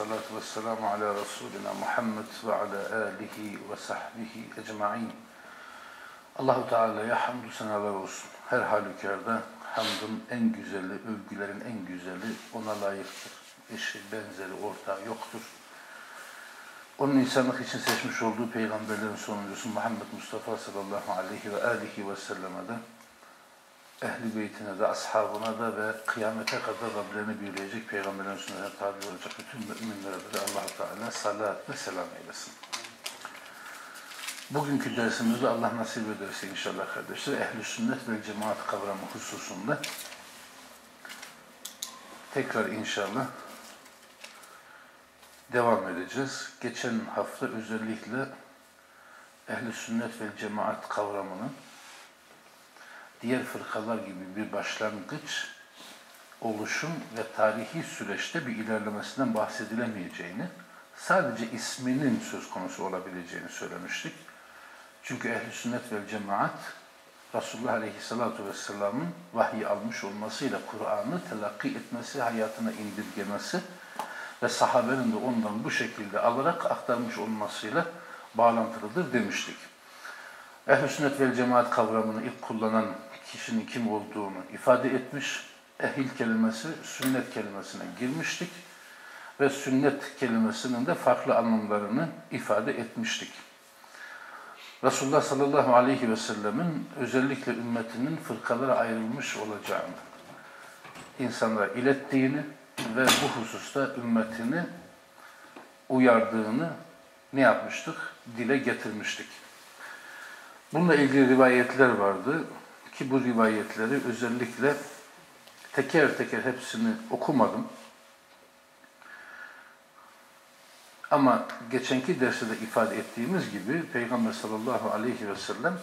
salatu ve selamu ala Resulina Muhammed ve ala alihi ve sahbihi ecma'in. Allahu Teala'ya hamdü senalar olsun. Her halükarda hamdın en güzeli, övgülerin en güzeli ona layıktır. Eşi, benzeri, ortağı yoktur. Onun insanlık için seçmiş olduğu peygamberlerin sonuncusu Muhammed Mustafa sallallahu aleyhi ve alihi ve selleme de ehli beytine de, ashabına da ve kıyamete kadar Rablerini büyüleyecek peygamberlerin sünnetine tabi olacak bütün müminlere de allah Teala salat ve selam eylesin. Bugünkü dersimizde Allah nasip ederse inşallah kardeşler, ehli sünnet ve cemaat kavramı hususunda tekrar inşallah devam edeceğiz. Geçen hafta özellikle ehli sünnet ve cemaat kavramının diğer fırkalar gibi bir başlangıç, oluşum ve tarihi süreçte bir ilerlemesinden bahsedilemeyeceğini, sadece isminin söz konusu olabileceğini söylemiştik. Çünkü ehl sünnet ve cemaat, Resulullah Aleyhisselatü Vesselam'ın vahiy almış olmasıyla Kur'an'ı telakki etmesi, hayatına indirgemesi ve sahabenin de ondan bu şekilde alarak aktarmış olmasıyla bağlantılıdır demiştik. Ehl-i sünnet vel cemaat kavramını ilk kullanan kişinin kim olduğunu ifade etmiş. Ehil kelimesi sünnet kelimesine girmiştik ve sünnet kelimesinin de farklı anlamlarını ifade etmiştik. Resulullah sallallahu aleyhi ve sellemin özellikle ümmetinin fırkalara ayrılmış olacağını insanlara ilettiğini ve bu hususta ümmetini uyardığını ne yapmıştık? Dile getirmiştik. Bununla ilgili rivayetler vardı ki bu rivayetleri özellikle teker teker hepsini okumadım. Ama geçenki derste de ifade ettiğimiz gibi Peygamber sallallahu aleyhi ve sellem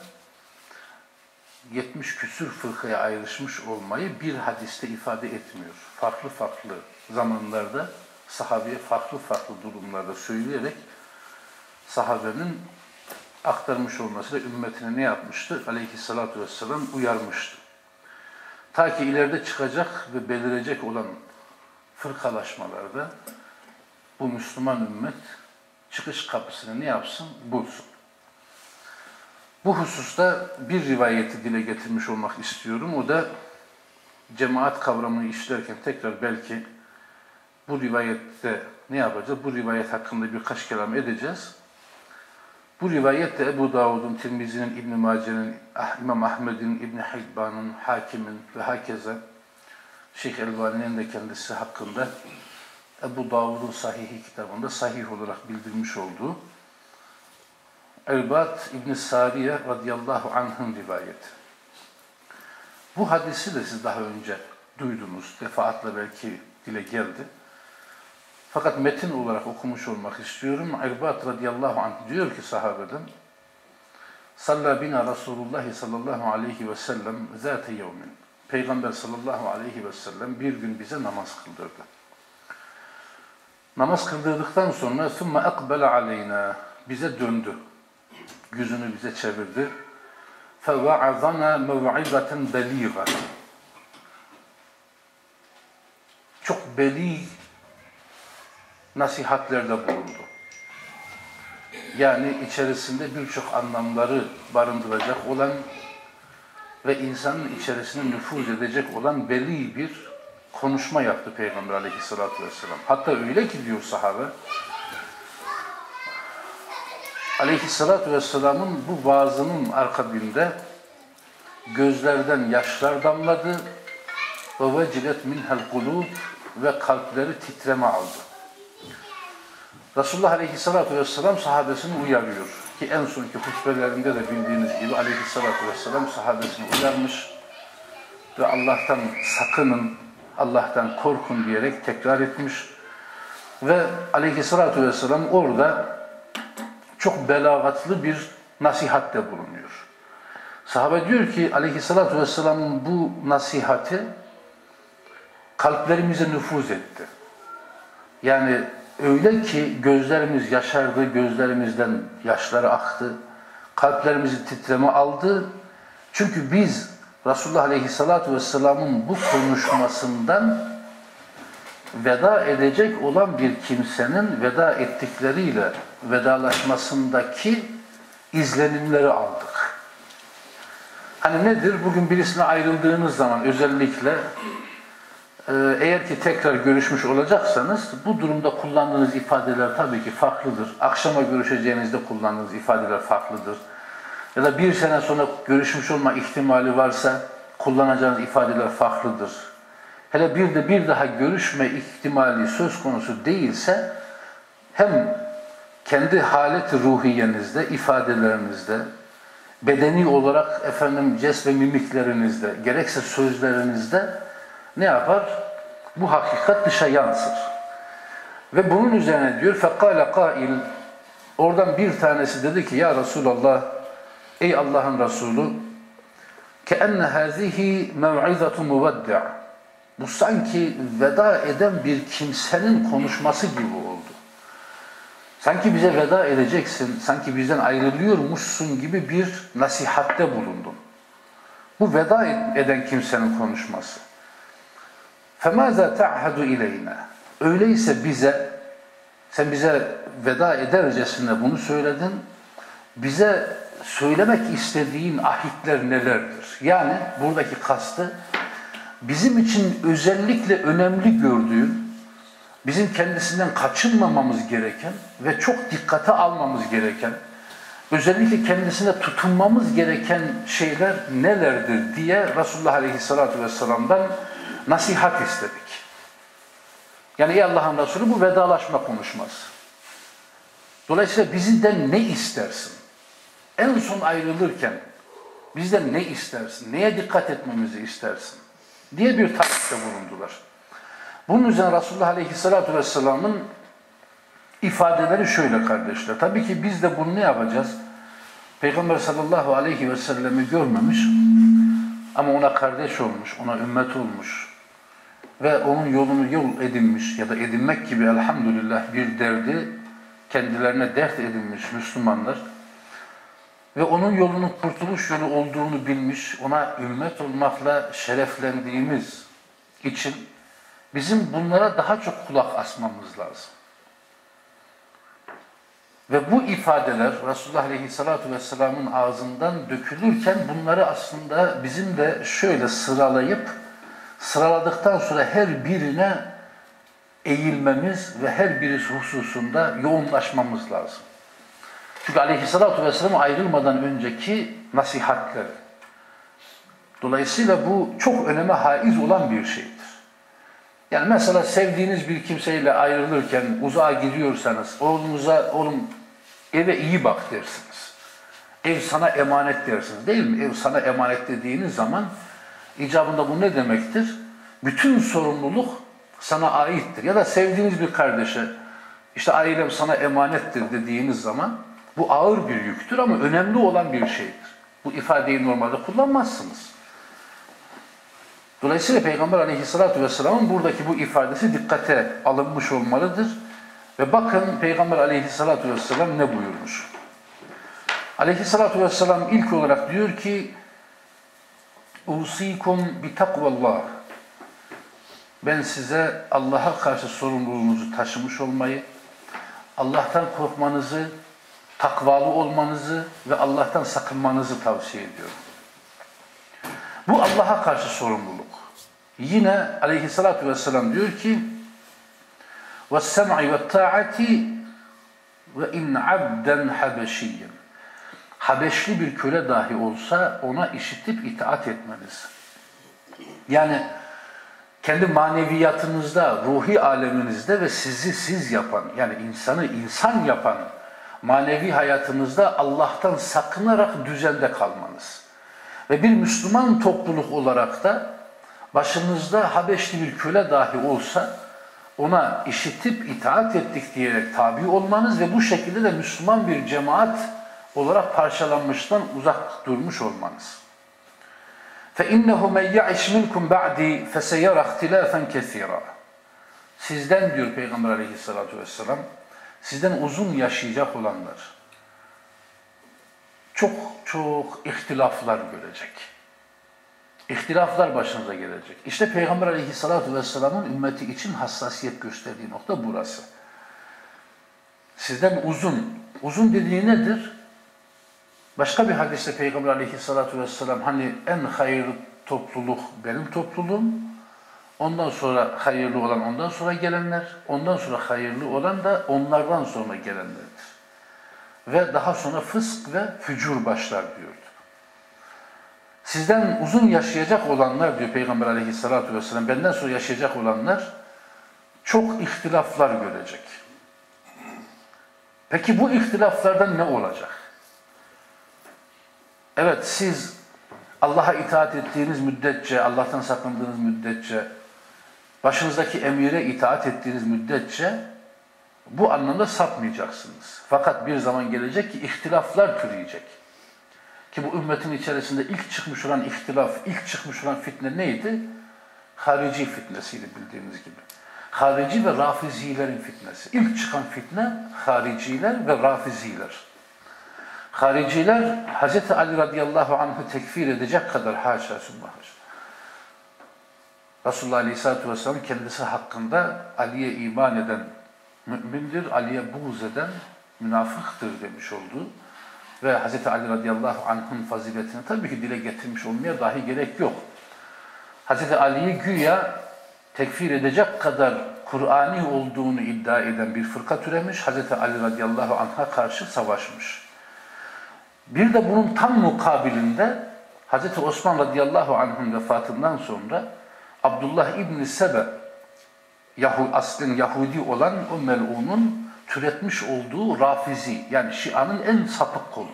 70 küsür fırkaya ayrışmış olmayı bir hadiste ifade etmiyor. Farklı farklı zamanlarda sahabeye farklı farklı durumlarda söyleyerek sahabenin aktarmış olmasıyla ümmetine ne yapmıştı? Aleyhissalatü vesselam uyarmıştı. Ta ki ileride çıkacak ve belirecek olan fırkalaşmalarda bu Müslüman ümmet çıkış kapısını ne yapsın? Bulsun. Bu hususta bir rivayeti dile getirmiş olmak istiyorum. O da cemaat kavramını işlerken tekrar belki bu rivayette ne yapacağız? Bu rivayet hakkında birkaç kelam edeceğiz. Bu rivayet de Ebu Davud'un, Tirmizi'nin, İbn-i Mace'nin, Ah- İmam Ahmed'in, İbn-i Hibban'ın, Hakim'in ve hakeza Şeyh Elbani'nin de kendisi hakkında Ebu Davud'un sahihi kitabında sahih olarak bildirmiş olduğu Elbat İbn Sariye radıyallahu anh'ın rivayeti. Bu hadisi de siz daha önce duydunuz, defaatle belki dile geldi. Fakat metin olarak okumuş olmak istiyorum. Elbat radıyallahu anh diyor ki sahabeden Salla bina Resulullah sallallahu aleyhi ve sellem zâte yevmin. Peygamber sallallahu aleyhi ve sellem bir gün bize namaz kıldırdı. Namaz kıldırdıktan sonra ثُمَّ اَقْبَلَ عَلَيْنَا Bize döndü. Yüzünü bize çevirdi. فَوَعَظَنَا مَوْعِظَةً بَلِيغًا Çok beli nasihatlerde bulundu. Yani içerisinde birçok anlamları barındıracak olan ve insanın içerisine nüfuz edecek olan belli bir konuşma yaptı Peygamber aleyhissalatü vesselam. Hatta öyle ki diyor sahabe, aleyhissalatü vesselamın bu vaazının akabinde gözlerden yaşlar damladı ve vecilet minhel kulub ve kalpleri titreme aldı. Resulullah Aleyhisselatü Vesselam sahabesini uyarıyor. Ki en sonki hutbelerinde de bildiğiniz gibi Aleyhisselatü Vesselam sahabesini uyarmış ve Allah'tan sakının, Allah'tan korkun diyerek tekrar etmiş. Ve Aleyhisselatü Vesselam orada çok belagatlı bir nasihatte bulunuyor. Sahabe diyor ki aleyhissalatü vesselamın bu nasihati kalplerimize nüfuz etti. Yani öyle ki gözlerimiz yaşardı, gözlerimizden yaşları aktı, kalplerimizi titreme aldı. Çünkü biz Resulullah Aleyhisselatü Vesselam'ın bu konuşmasından veda edecek olan bir kimsenin veda ettikleriyle vedalaşmasındaki izlenimleri aldık. Hani nedir? Bugün birisine ayrıldığınız zaman özellikle eğer ki tekrar görüşmüş olacaksanız bu durumda kullandığınız ifadeler tabii ki farklıdır. Akşama görüşeceğinizde kullandığınız ifadeler farklıdır. Ya da bir sene sonra görüşmüş olma ihtimali varsa kullanacağınız ifadeler farklıdır. Hele bir de bir daha görüşme ihtimali söz konusu değilse hem kendi haleti ruhiyenizde, ifadelerinizde, bedeni olarak efendim ces ve mimiklerinizde, gerekse sözlerinizde ne yapar? Bu hakikat dışa yansır. Ve bunun üzerine diyor فَقَالَ قَائِلٍ Oradan bir tanesi dedi ki ya Resulallah ey Allah'ın Resulü كَأَنَّ هَذِهِ مَوْعِذَةُ مُوَدِّعٍ Bu sanki veda eden bir kimsenin konuşması gibi oldu. Sanki bize veda edeceksin, sanki bizden ayrılıyormuşsun gibi bir nasihatte bulundun. Bu veda eden kimsenin konuşması. فَمَاذَا تَعْهَدُ اِلَيْنَا Öyleyse bize, sen bize veda edercesine bunu söyledin, bize söylemek istediğin ahitler nelerdir? Yani buradaki kastı, bizim için özellikle önemli gördüğün, bizim kendisinden kaçınmamamız gereken ve çok dikkate almamız gereken, özellikle kendisine tutunmamız gereken şeyler nelerdir diye Resulullah Aleyhisselatü Vesselam'dan nasihat istedik. Yani ey Allah'ın Resulü bu vedalaşma konuşması. Dolayısıyla bizden ne istersin? En son ayrılırken bizden ne istersin? Neye dikkat etmemizi istersin? Diye bir talepte bulundular. Bunun üzerine Resulullah Aleyhisselatü Vesselam'ın ifadeleri şöyle kardeşler. Tabii ki biz de bunu ne yapacağız? Peygamber sallallahu aleyhi ve sellemi görmemiş ama ona kardeş olmuş, ona ümmet olmuş ve onun yolunu yol edinmiş ya da edinmek gibi elhamdülillah bir derdi kendilerine dert edinmiş Müslümanlar ve onun yolunun kurtuluş yolu olduğunu bilmiş, ona ümmet olmakla şereflendiğimiz için bizim bunlara daha çok kulak asmamız lazım. Ve bu ifadeler Resulullah Aleyhisselatü Vesselam'ın ağzından dökülürken bunları aslında bizim de şöyle sıralayıp sıraladıktan sonra her birine eğilmemiz ve her birisi hususunda yoğunlaşmamız lazım. Çünkü Aleyhisselatü Vesselam ayrılmadan önceki nasihatler. Dolayısıyla bu çok öneme haiz olan bir şeydir. Yani mesela sevdiğiniz bir kimseyle ayrılırken uzağa gidiyorsanız oğlunuza oğlum eve iyi bak dersiniz. Ev sana emanet dersiniz değil mi? Ev sana emanet dediğiniz zaman icabında bu ne demektir? Bütün sorumluluk sana aittir. Ya da sevdiğiniz bir kardeşe işte ailem sana emanettir dediğiniz zaman bu ağır bir yüktür ama önemli olan bir şeydir. Bu ifadeyi normalde kullanmazsınız. Dolayısıyla Peygamber aleyhissalatü vesselamın buradaki bu ifadesi dikkate alınmış olmalıdır. Ve bakın Peygamber aleyhissalatü vesselam ne buyurmuş. Aleyhissalatü vesselam ilk olarak diyor ki Usikum bi takvallah. Ben size Allah'a karşı sorumluluğunuzu taşımış olmayı, Allah'tan korkmanızı, takvalı olmanızı ve Allah'tan sakınmanızı tavsiye ediyorum. Bu Allah'a karşı sorumluluk. Yine aleyhissalatü vesselam diyor ki وَالسَّمْعِ وَالطَّاعَةِ وَاِنْ عَبْدًا حَبَشِيًّا Habeşli bir köle dahi olsa ona işitip itaat etmeniz. Yani kendi maneviyatınızda, ruhi aleminizde ve sizi siz yapan, yani insanı insan yapan manevi hayatınızda Allah'tan sakınarak düzende kalmanız. Ve bir Müslüman topluluk olarak da başınızda Habeşli bir köle dahi olsa ona işitip itaat ettik diyerek tabi olmanız ve bu şekilde de Müslüman bir cemaat olarak parçalanmıştan uzak durmuş olmanız. فَاِنَّهُ مَنْ يَعِشْ مِنْكُمْ بَعْدِي فَسَيَرَ اخْتِلَافًا كَثِيرًا Sizden diyor Peygamber aleyhissalatu vesselam, sizden uzun yaşayacak olanlar çok çok ihtilaflar görecek. İhtilaflar başınıza gelecek. İşte Peygamber aleyhissalatu vesselamın ümmeti için hassasiyet gösterdiği nokta burası. Sizden uzun, uzun dediği nedir? Başka bir hadiste Peygamber aleyhissalatu vesselam hani en hayırlı topluluk benim topluluğum, ondan sonra hayırlı olan ondan sonra gelenler, ondan sonra hayırlı olan da onlardan sonra gelenlerdir. Ve daha sonra fısk ve fücur başlar diyordu. Sizden uzun yaşayacak olanlar diyor Peygamber aleyhissalatu vesselam, benden sonra yaşayacak olanlar çok ihtilaflar görecek. Peki bu ihtilaflardan ne olacak? Evet siz Allah'a itaat ettiğiniz müddetçe, Allah'tan sakındığınız müddetçe, başınızdaki emire itaat ettiğiniz müddetçe bu anlamda sapmayacaksınız. Fakat bir zaman gelecek ki ihtilaflar türeyecek. Ki bu ümmetin içerisinde ilk çıkmış olan ihtilaf, ilk çıkmış olan fitne neydi? Harici fitnesiydi bildiğiniz gibi. Harici ve rafizilerin fitnesi. İlk çıkan fitne hariciler ve rafiziler. Hariciler Hz. Ali radıyallahu anh'ı tekfir edecek kadar haşa sümme Resulullah aleyhissalatü vesselam kendisi hakkında Ali'ye iman eden mümindir, Ali'ye buğz eden münafıktır demiş oldu. Ve Hz. Ali radıyallahu anh'ın faziletini tabii ki dile getirmiş olmaya dahi gerek yok. Hz. Ali'yi güya tekfir edecek kadar Kur'ani olduğunu iddia eden bir fırka türemiş, Hz. Ali radıyallahu anh'a karşı savaşmış. Bir de bunun tam mukabilinde Hz. Osman radıyallahu anh'ın vefatından sonra Abdullah İbni Sebe aslın Yahudi olan o melunun türetmiş olduğu Rafizi yani Şia'nın en sapık kolu.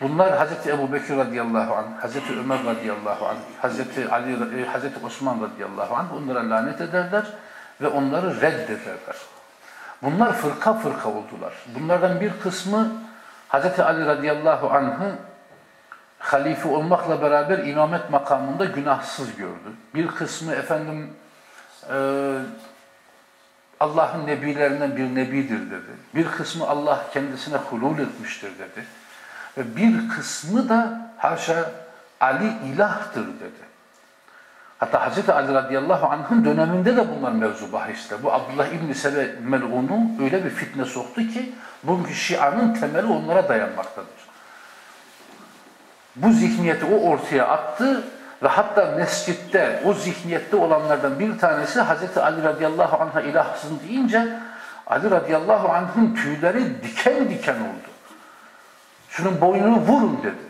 Bunlar Hz. Ebu Bekir radıyallahu anh, Hz. Ömer radıyallahu anh, Hz. Ali, e, Hz. Osman radıyallahu anh onlara lanet ederler ve onları reddederler. Bunlar fırka fırka oldular. Bunlardan bir kısmı Hz. Ali radıyallahu anh'ı halife olmakla beraber imamet makamında günahsız gördü. Bir kısmı efendim e, Allah'ın nebilerinden bir nebidir dedi. Bir kısmı Allah kendisine hulul etmiştir dedi. Ve bir kısmı da haşa Ali ilahtır dedi. Hatta Hz. Ali radıyallahu anh'ın döneminde de bunlar mevzu bahisler. Bu Abdullah İbni Sebe mel'unu öyle bir fitne soktu ki bugünkü Şia'nın temeli onlara dayanmaktadır. Bu zihniyeti o ortaya attı ve hatta mescitte o zihniyette olanlardan bir tanesi Hz. Ali radıyallahu anh'a ilahsın deyince Ali radıyallahu anh'ın tüyleri diken diken oldu. Şunun boynunu vurun dedi.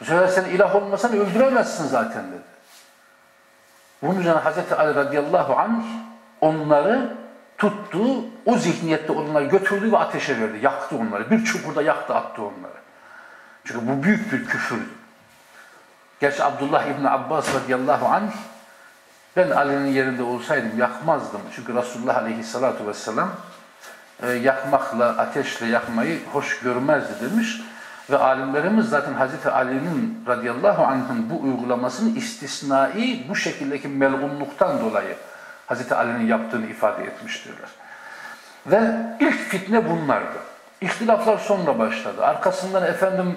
Bu sefer sen ilah olmasan öldüremezsin zaten dedi. Bunun üzerine Hz. Ali radıyallahu anh onları tuttu, o zihniyette olanları götürdü ve ateşe verdi. Yaktı onları. Bir çukurda yaktı, attı onları. Çünkü bu büyük bir küfürdü. Gerçi Abdullah İbni Abbas radıyallahu anh ben Ali'nin yerinde olsaydım yakmazdım. Çünkü Resulullah aleyhissalatu vesselam e, yakmakla, ateşle yakmayı hoş görmezdi demiş. Ve alimlerimiz zaten Hazreti Ali'nin radıyallahu anh'ın bu uygulamasını istisnai bu şekildeki melunluktan dolayı Hazreti Ali'nin yaptığını ifade etmiştirler. Ve ilk fitne bunlardı. İhtilaflar sonra başladı. Arkasından efendim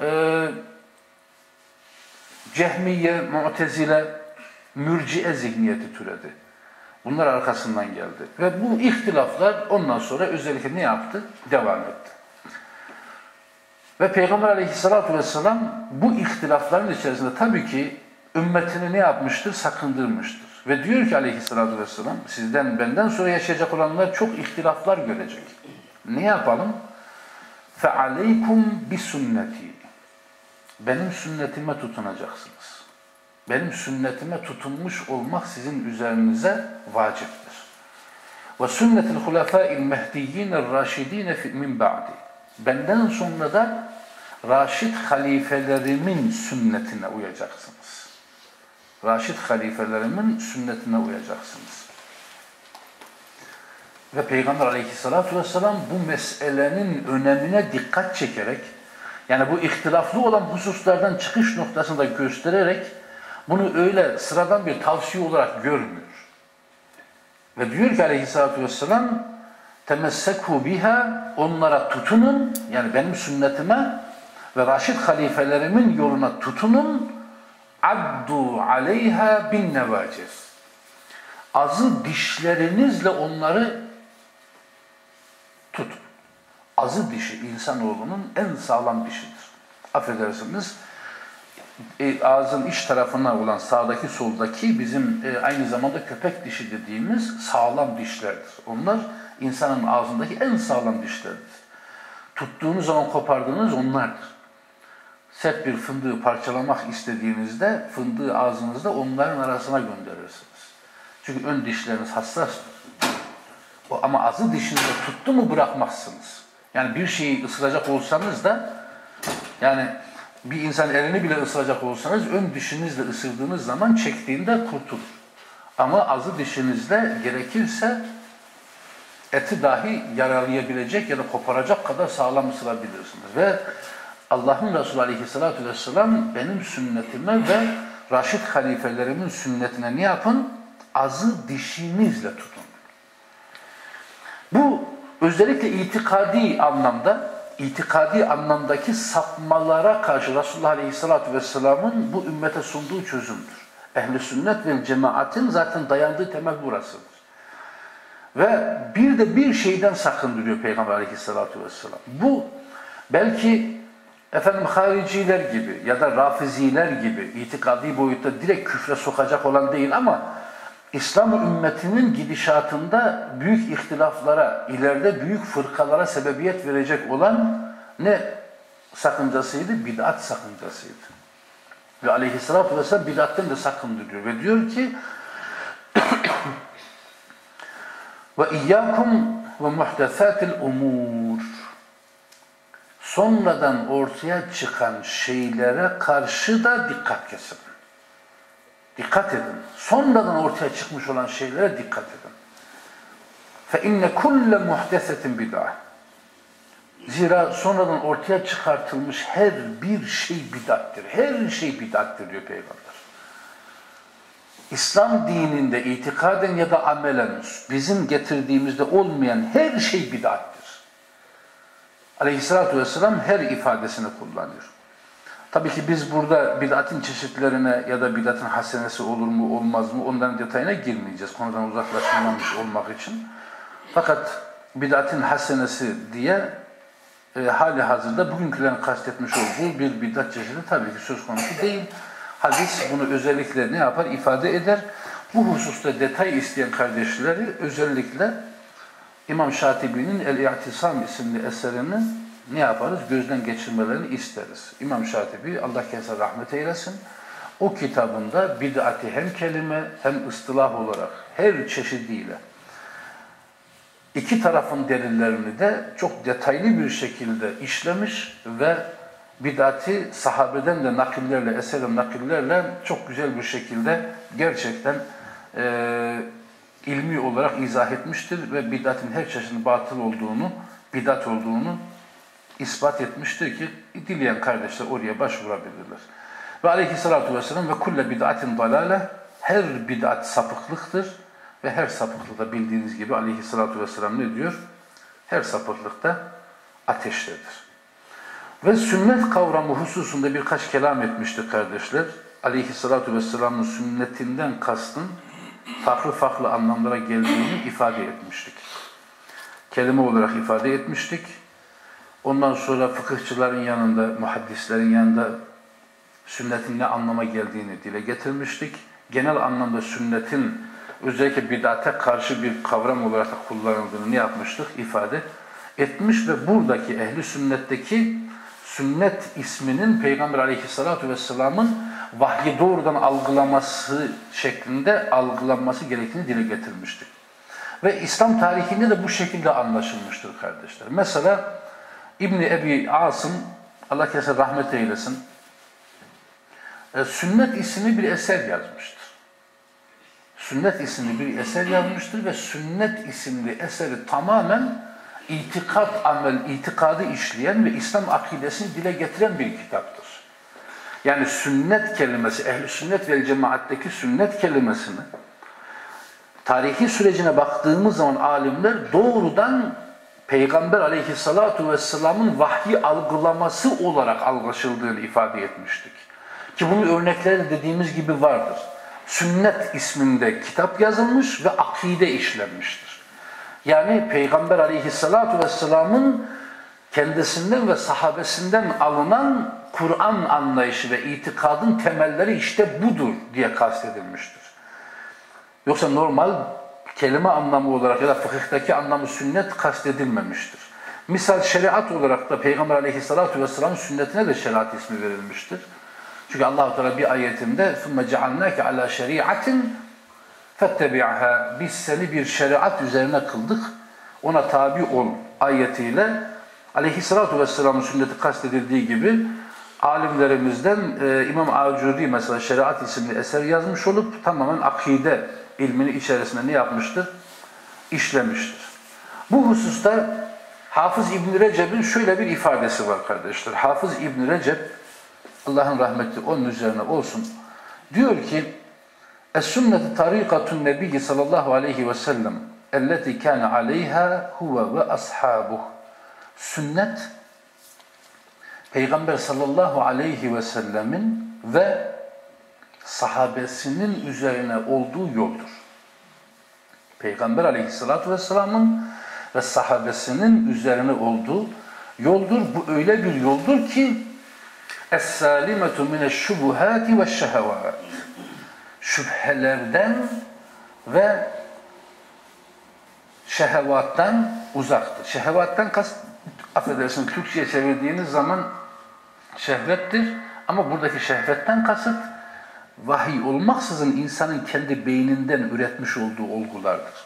e, Cehmiye, Mu'tezile, Mürciye zihniyeti türedi. Bunlar arkasından geldi. Ve bu ihtilaflar ondan sonra özellikle ne yaptı? Devam etti. Ve Peygamber aleyhissalatü vesselam bu ihtilafların içerisinde tabii ki ümmetini ne yapmıştır? Sakındırmıştır. Ve diyor ki aleyhissalatü vesselam, sizden benden sonra yaşayacak olanlar çok ihtilaflar görecek. Ne yapalım? فَعَلَيْكُمْ بِسُنَّتِي Benim sünnetime tutunacaksınız. Benim sünnetime tutunmuş olmak sizin üzerinize vaciptir. Ve sünnetil hulefâil mehdiyyin raşidîne min ba'di. Benden sonra da Raşid halifelerimin sünnetine uyacaksınız. Raşid halifelerimin sünnetine uyacaksınız. Ve Peygamber aleyhissalatü vesselam bu meselenin önemine dikkat çekerek, yani bu ihtilaflı olan hususlardan çıkış noktasını da göstererek, bunu öyle sıradan bir tavsiye olarak görmüyor. Ve diyor ki aleyhissalatü vesselam, temessekû biha, onlara tutunun, yani benim sünnetime ve Raşid halifelerimin yoluna tutunun, addu aleyha bin nevaciz. Azı dişlerinizle onları tutun. Azı dişi insanoğlunun en sağlam dişidir. Affedersiniz, e, ağzın iç tarafına olan sağdaki soldaki bizim e, aynı zamanda köpek dişi dediğimiz sağlam dişlerdir. Onlar insanın ağzındaki en sağlam dişlerdir. Tuttuğunuz zaman kopardığınız onlardır. Sert bir fındığı parçalamak istediğinizde fındığı ağzınızda onların arasına gönderirsiniz. Çünkü ön dişleriniz hassastır. O, ama azı dişinizde tuttu mu bırakmazsınız. Yani bir şeyi ısıracak olsanız da yani bir insan elini bile ısıracak olsanız ön dişinizle ısırdığınız zaman çektiğinde kurtulur. Ama azı dişinizle gerekirse eti dahi yaralayabilecek ya da koparacak kadar sağlam ısırabilirsiniz. Ve Allah'ın Resulü Aleyhisselatü Vesselam benim sünnetime ve Raşid halifelerimin sünnetine ne yapın? Azı dişinizle tutun. Bu özellikle itikadi anlamda, itikadi anlamdaki sapmalara karşı Resulullah Aleyhisselatü Vesselam'ın bu ümmete sunduğu çözümdür. Ehli sünnet ve cemaatin zaten dayandığı temel burasıdır. Ve bir de bir şeyden sakındırıyor Peygamber Aleyhisselatü Vesselam. Bu belki efendim hariciler gibi ya da rafiziler gibi itikadi boyutta direkt küfre sokacak olan değil ama İslam ümmetinin gidişatında büyük ihtilaflara, ileride büyük fırkalara sebebiyet verecek olan ne sakıncasıydı? Bid'at sakıncasıydı. Ve aleyhissalatü vesselam bid'atten de sakındırıyor. Ve diyor ki ve iyyakum ve muhtesatil umur sonradan ortaya çıkan şeylere karşı da dikkat kesin. Dikkat edin. Sonradan ortaya çıkmış olan şeylere dikkat edin. Fe inne kulle muhdesetin bid'a. Zira sonradan ortaya çıkartılmış her bir şey bid'attir. Her şey bid'attir diyor Peygamber. İslam dininde itikaden ya da amelen bizim getirdiğimizde olmayan her şey bid'attir. Aleyhissalatü vesselam her ifadesini kullanıyor. Tabii ki biz burada bid'atin çeşitlerine ya da bid'atin hasenesi olur mu olmaz mı onların detayına girmeyeceğiz. Konudan uzaklaşmamış olmak için. Fakat bid'atin hasenesi diye e, hali hazırda bugünkülerin kastetmiş olduğu bir bid'at çeşidi tabii ki söz konusu değil. Hadis bunu özellikle ne yapar? ifade eder. Bu hususta detay isteyen kardeşleri özellikle İmam Şatibi'nin El-İ'tisam isimli eserini ne yaparız? Gözden geçirmelerini isteriz. İmam Şatibi, Allah kendisine rahmet eylesin, o kitabında bid'ati hem kelime hem ıstılah olarak her çeşidiyle iki tarafın delillerini de çok detaylı bir şekilde işlemiş ve bid'ati sahabeden de nakillerle, eserin nakillerle çok güzel bir şekilde gerçekten e, ilmi olarak izah etmiştir ve bid'atin her çeşidinin batıl olduğunu, bid'at olduğunu ispat etmiştir ki dileyen kardeşler oraya başvurabilirler. Ve aleyhissalatu vesselam ve kulle bid'atin dalale her bid'at sapıklıktır ve her sapıklıkta bildiğiniz gibi aleyhissalatu vesselam ne diyor? Her sapıklıkta ateştedir. Ve sünnet kavramı hususunda birkaç kelam etmişti kardeşler. Aleyhissalatu vesselamın sünnetinden kastın farklı farklı anlamlara geldiğini ifade etmiştik. Kelime olarak ifade etmiştik. Ondan sonra fıkıhçıların yanında, muhaddislerin yanında sünnetin ne anlama geldiğini dile getirmiştik. Genel anlamda sünnetin özellikle bid'ate karşı bir kavram olarak kullanıldığını ne yapmıştık? ifade etmiş ve buradaki ehli sünnetteki sünnet isminin Peygamber aleyhissalatu vesselamın vahyi doğrudan algılaması şeklinde algılanması gerektiğini dile getirmiştik. Ve İslam tarihinde de bu şekilde anlaşılmıştır kardeşler. Mesela İbni Ebi Asım, Allah kendisine rahmet eylesin, e, Sünnet isimli bir eser yazmıştır. Sünnet isimli bir eser yazmıştır ve Sünnet isimli eseri tamamen itikat amel, itikadı işleyen ve İslam akidesini dile getiren bir kitaptır. Yani sünnet kelimesi, ehli sünnet ve cemaatteki sünnet kelimesini tarihi sürecine baktığımız zaman alimler doğrudan Peygamber aleyhissalatu vesselamın vahyi algılaması olarak anlaşıldığını ifade etmiştik. Ki bunun örnekleri dediğimiz gibi vardır. Sünnet isminde kitap yazılmış ve akide işlenmiştir. Yani Peygamber aleyhissalatu vesselamın kendisinden ve sahabesinden alınan Kur'an anlayışı ve itikadın temelleri işte budur diye kastedilmiştir. Yoksa normal kelime anlamı olarak ya da fıkıhtaki anlamı sünnet kastedilmemiştir. Misal şeriat olarak da Peygamber aleyhissalatu vesselam sünnetine de şeriat ismi verilmiştir. Çünkü allah Teala bir ayetinde ثُمَّ جَعَلْنَاكَ عَلَى شَرِيعَةٍ فَاتَّبِعْهَا Biz seni bir şeriat üzerine kıldık. Ona tabi ol ayetiyle aleyhissalatu vesselamın sünneti kastedildiği gibi alimlerimizden e, İmam Acuri mesela şeriat isimli eser yazmış olup tamamen akide ilmini içerisinde ne yapmıştır? İşlemiştir. Bu hususta Hafız İbn Recep'in şöyle bir ifadesi var kardeşler. Hafız İbn Recep Allah'ın rahmeti onun üzerine olsun. Diyor ki Es-sünnetu tarikatun nebiyyi sallallahu aleyhi ve sellem elleti kâne aleyha huve ve ashabuh. Sünnet Peygamber sallallahu aleyhi ve sellemin ve sahabesinin üzerine olduğu yoldur. Peygamber aleyhissalatü vesselamın ve sahabesinin üzerine olduğu yoldur. Bu öyle bir yoldur ki Es-salimetu mineşşubuhati ve şehevat. Şüphelerden ve şehevattan uzaktır. Şehevattan kast, affedersin Türkçe'ye çevirdiğiniz zaman şehvettir. Ama buradaki şehvetten kasıt vahiy olmaksızın insanın kendi beyninden üretmiş olduğu olgulardır.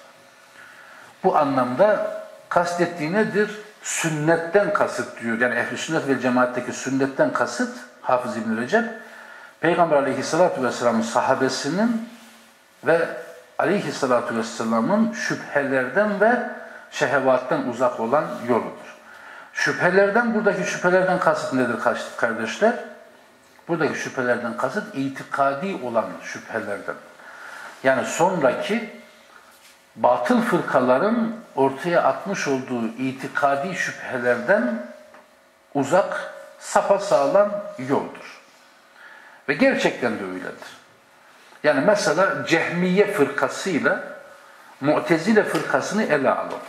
Bu anlamda kastettiği nedir? Sünnetten kasıt diyor. Yani ehl sünnet ve cemaatteki sünnetten kasıt Hafız İbn Recep Peygamber aleyhissalatü vesselamın sahabesinin ve aleyhissalatü vesselamın şüphelerden ve şehevattan uzak olan yoludur. Şüphelerden, buradaki şüphelerden kasıt nedir kardeşler? Buradaki şüphelerden kasıt itikadi olan şüphelerden. Yani sonraki batıl fırkaların ortaya atmış olduğu itikadi şüphelerden uzak, sapasağlam yoldur. Ve gerçekten de öyledir. Yani mesela Cehmiye fırkasıyla Mu'tezile fırkasını ele alalım.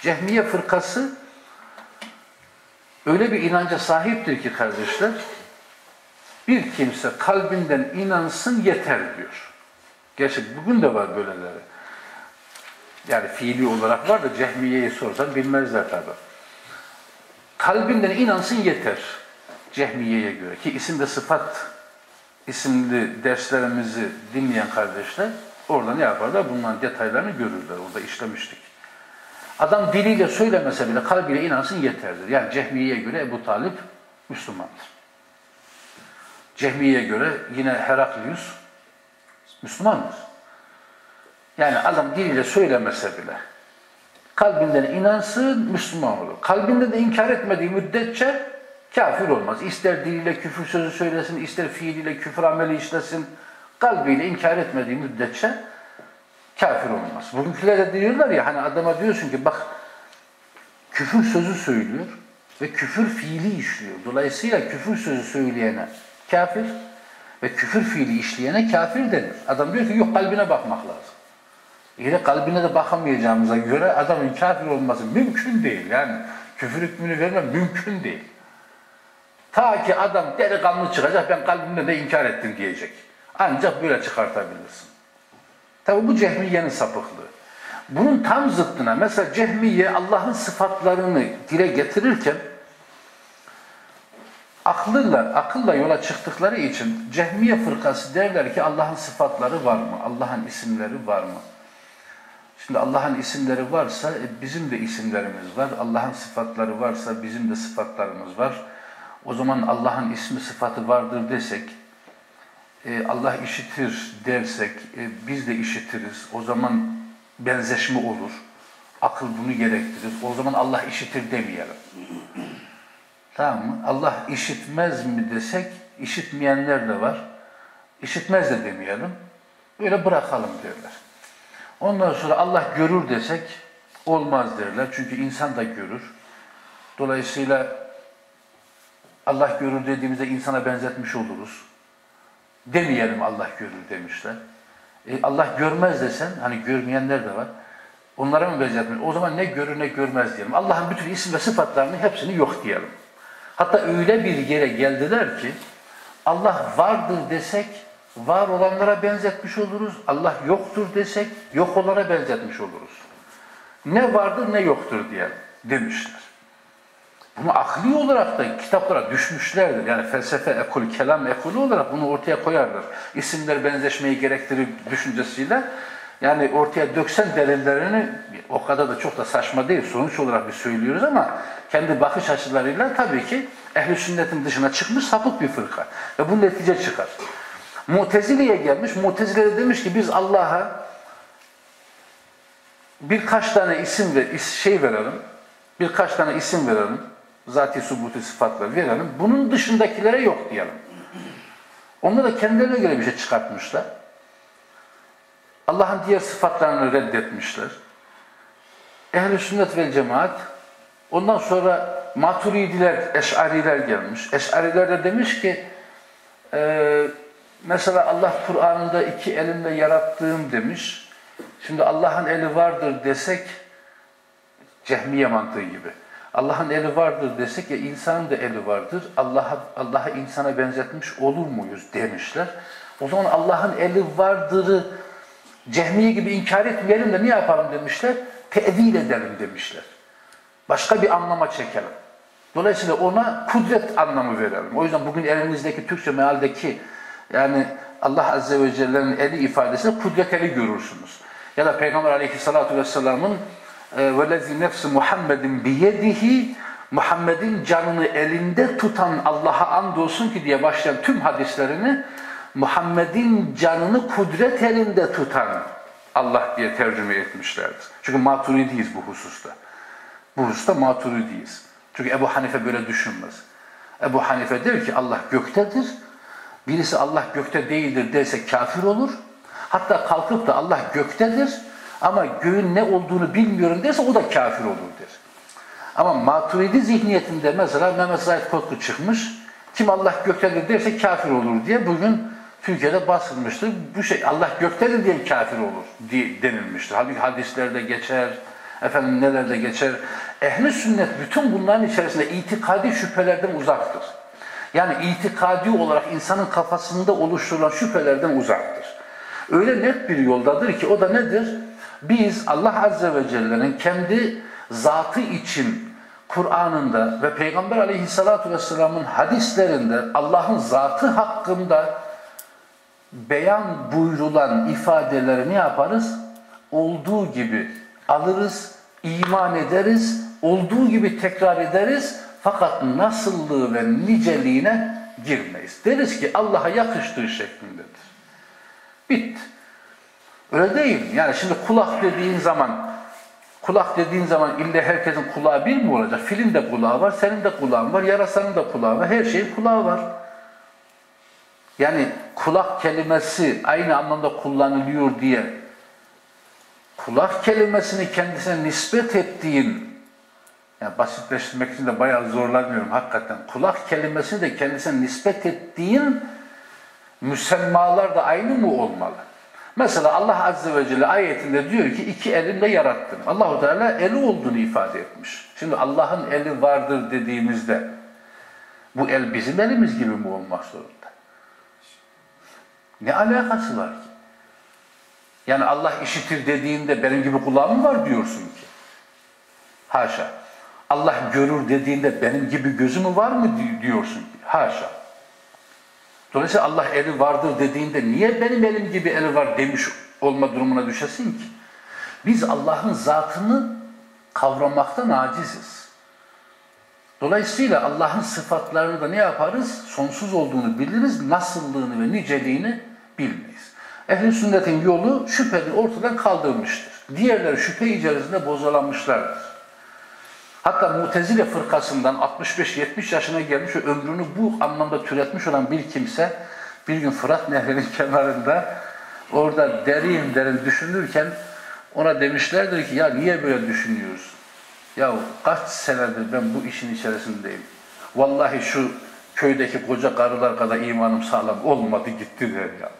Cehmiye fırkası öyle bir inanca sahiptir ki kardeşler, bir kimse kalbinden inansın yeter diyor. Gerçi bugün de var böyleleri. Yani fiili olarak var da Cehmiye'yi sorsan bilmezler tabi. Kalbinden inansın yeter. Cehmiye'ye göre ki isimde sıfat isimli derslerimizi dinleyen kardeşler orada ne yaparlar? Bunların detaylarını görürler. Orada işlemiştik. Adam diliyle söylemese bile kalbiyle inansın yeterdir. Yani Cehmiye'ye göre Ebu Talip Müslümandır. Cehmiye'ye göre yine Heraklius Müslümandır. Yani adam diliyle söylemese bile kalbinden inansın Müslüman olur. Kalbinde de inkar etmediği müddetçe kafir olmaz. İster diliyle küfür sözü söylesin, ister fiiliyle küfür ameli işlesin. Kalbiyle inkar etmediği müddetçe kafir olmaz. Bugünküler de diyorlar ya hani adama diyorsun ki bak küfür sözü söylüyor ve küfür fiili işliyor. Dolayısıyla küfür sözü söyleyene kafir ve küfür fiili işleyene kafir denir. Adam diyor ki yok kalbine bakmak lazım. Yine kalbine de bakamayacağımıza göre adamın kafir olması mümkün değil. Yani küfür hükmünü vermem mümkün değil. Ta ki adam delikanlı çıkacak ben kalbimde de inkar ettim diyecek. Ancak böyle çıkartabilirsin. Tabi bu cehmiyenin sapıklığı. Bunun tam zıttına mesela cehmiye Allah'ın sıfatlarını dile getirirken aklıyla, akılla yola çıktıkları için cehmiye fırkası derler ki Allah'ın sıfatları var mı? Allah'ın isimleri var mı? Şimdi Allah'ın isimleri varsa e, bizim de isimlerimiz var. Allah'ın sıfatları varsa bizim de sıfatlarımız var. O zaman Allah'ın ismi sıfatı vardır desek e, Allah işitir dersek e, biz de işitiriz. O zaman benzeşme olur. Akıl bunu gerektirir. O zaman Allah işitir demeyelim. Tamam mı? Allah işitmez mi desek işitmeyenler de var. İşitmez de demeyelim. Böyle bırakalım derler. Ondan sonra Allah görür desek olmaz derler. Çünkü insan da görür. Dolayısıyla Allah görür dediğimizde insana benzetmiş oluruz. Demeyelim Allah görür demişler. E, Allah görmez desen, hani görmeyenler de var. Onlara mı benzetmiş? O zaman ne görür ne görmez diyelim. Allah'ın bütün isim ve sıfatlarını hepsini yok diyelim. Hatta öyle bir yere geldiler ki Allah vardır desek var olanlara benzetmiş oluruz. Allah yoktur desek yok olana benzetmiş oluruz. Ne vardır ne yoktur diye demişler. Bunu akli olarak da kitaplara düşmüşlerdir. Yani felsefe ekolü, kelam ekolü olarak bunu ortaya koyarlar. İsimler benzeşmeyi gerektirir düşüncesiyle. Yani ortaya döksen delillerini o kadar da çok da saçma değil. Sonuç olarak bir söylüyoruz ama kendi bakış açılarıyla tabii ki ehli sünnetin dışına çıkmış sapık bir fırka. Ve bu netice çıkar. Mutezile'ye gelmiş. Mutezile de demiş ki biz Allah'a birkaç tane isim ve şey verelim. Birkaç tane isim verelim. Zati subuti sıfatlar verelim. Bunun dışındakilere yok diyelim. Onlar da kendilerine göre bir şey çıkartmışlar. Allah'ın diğer sıfatlarını reddetmişler. Ehl-i sünnet ve cemaat ondan sonra maturidiler, eşariler gelmiş. Eşariler de demiş ki e, mesela Allah Kur'an'ında iki elimle yarattığım demiş. Şimdi Allah'ın eli vardır desek cehmiye mantığı gibi. Allah'ın eli vardır desek ya insanın da eli vardır. Allah'a Allah'a insana benzetmiş olur muyuz demişler. O zaman Allah'ın eli vardırı cehmiye gibi inkar etmeyelim de ne yapalım demişler? Tevil edelim demişler. Başka bir anlama çekelim. Dolayısıyla ona kudret anlamı verelim. O yüzden bugün elimizdeki Türkçe mealdeki yani Allah Azze ve Celle'nin eli ifadesinde kudret eli görürsünüz. Ya da Peygamber Aleyhisselatü Vesselam'ın وَلَذِي nefsi Muhammedin biyedihi Muhammed'in canını elinde tutan Allah'a andolsun ki diye başlayan tüm hadislerini Muhammed'in canını kudret elinde tutan Allah diye tercüme etmişlerdir. Çünkü maturidiyiz bu hususta. Bu hususta maturidiyiz. Çünkü Ebu Hanife böyle düşünmez. Ebu Hanife der ki Allah göktedir. Birisi Allah gökte değildir derse kafir olur. Hatta kalkıp da Allah göktedir ama göğün ne olduğunu bilmiyorum derse o da kafir olur der. Ama maturidi zihniyetinde mesela Mehmet Zahid Kotku çıkmış. Kim Allah göktedir derse kafir olur diye bugün Türkiye'de basılmıştır. Bu şey Allah göktedir diye kafir olur diye denilmiştir. Halbuki hadislerde geçer, efendim nelerde geçer. Ehli sünnet bütün bunların içerisinde itikadi şüphelerden uzaktır. Yani itikadi olarak insanın kafasında oluşturulan şüphelerden uzaktır. Öyle net bir yoldadır ki o da nedir? Biz Allah Azze ve Celle'nin kendi zatı için Kur'an'ında ve Peygamber Aleyhisselatü Vesselam'ın hadislerinde Allah'ın zatı hakkında beyan buyrulan ifadeleri ne yaparız? Olduğu gibi alırız, iman ederiz, olduğu gibi tekrar ederiz fakat nasıllığı ve niceliğine girmeyiz. Deriz ki Allah'a yakıştığı şeklindedir. Bitti. Öyle değil. Yani şimdi kulak dediğin zaman kulak dediğin zaman illa herkesin kulağı bir mi olacak? Filin de kulağı var, senin de kulağın var, yarasanın da kulağı var, her şeyin kulağı var. Yani kulak kelimesi aynı anlamda kullanılıyor diye kulak kelimesini kendisine nispet ettiğin yani basitleştirmek için de bayağı zorlanıyorum hakikaten. Kulak kelimesini de kendisine nispet ettiğin müsemmalar da aynı mı olmalı? Mesela Allah Azze ve Celle ayetinde diyor ki iki elimle yarattım. Allahu Teala eli olduğunu ifade etmiş. Şimdi Allah'ın eli vardır dediğimizde bu el bizim elimiz gibi mi olmak zorunda? Ne alakası var ki? Yani Allah işitir dediğinde benim gibi kulağım var diyorsun ki. Haşa. Allah görür dediğinde benim gibi gözüm var mı diyorsun ki. Haşa. Dolayısıyla Allah eli vardır dediğinde niye benim elim gibi eli var demiş olma durumuna düşesin ki? Biz Allah'ın zatını kavramaktan aciziz. Dolayısıyla Allah'ın sıfatlarını da ne yaparız? Sonsuz olduğunu biliriz, nasıllığını ve niceliğini bilmeyiz. Ehl-i sünnetin yolu şüpheni ortadan kaldırmıştır. Diğerleri şüphe içerisinde bozalanmışlardır. Hatta Mutezile fırkasından 65-70 yaşına gelmiş ve ömrünü bu anlamda türetmiş olan bir kimse bir gün Fırat Nehri'nin kenarında orada derin derin düşünürken ona demişlerdir ki ya niye böyle düşünüyoruz? Ya kaç senedir ben bu işin içerisindeyim. Vallahi şu köydeki koca karılar kadar imanım sağlam olmadı gitti der ya.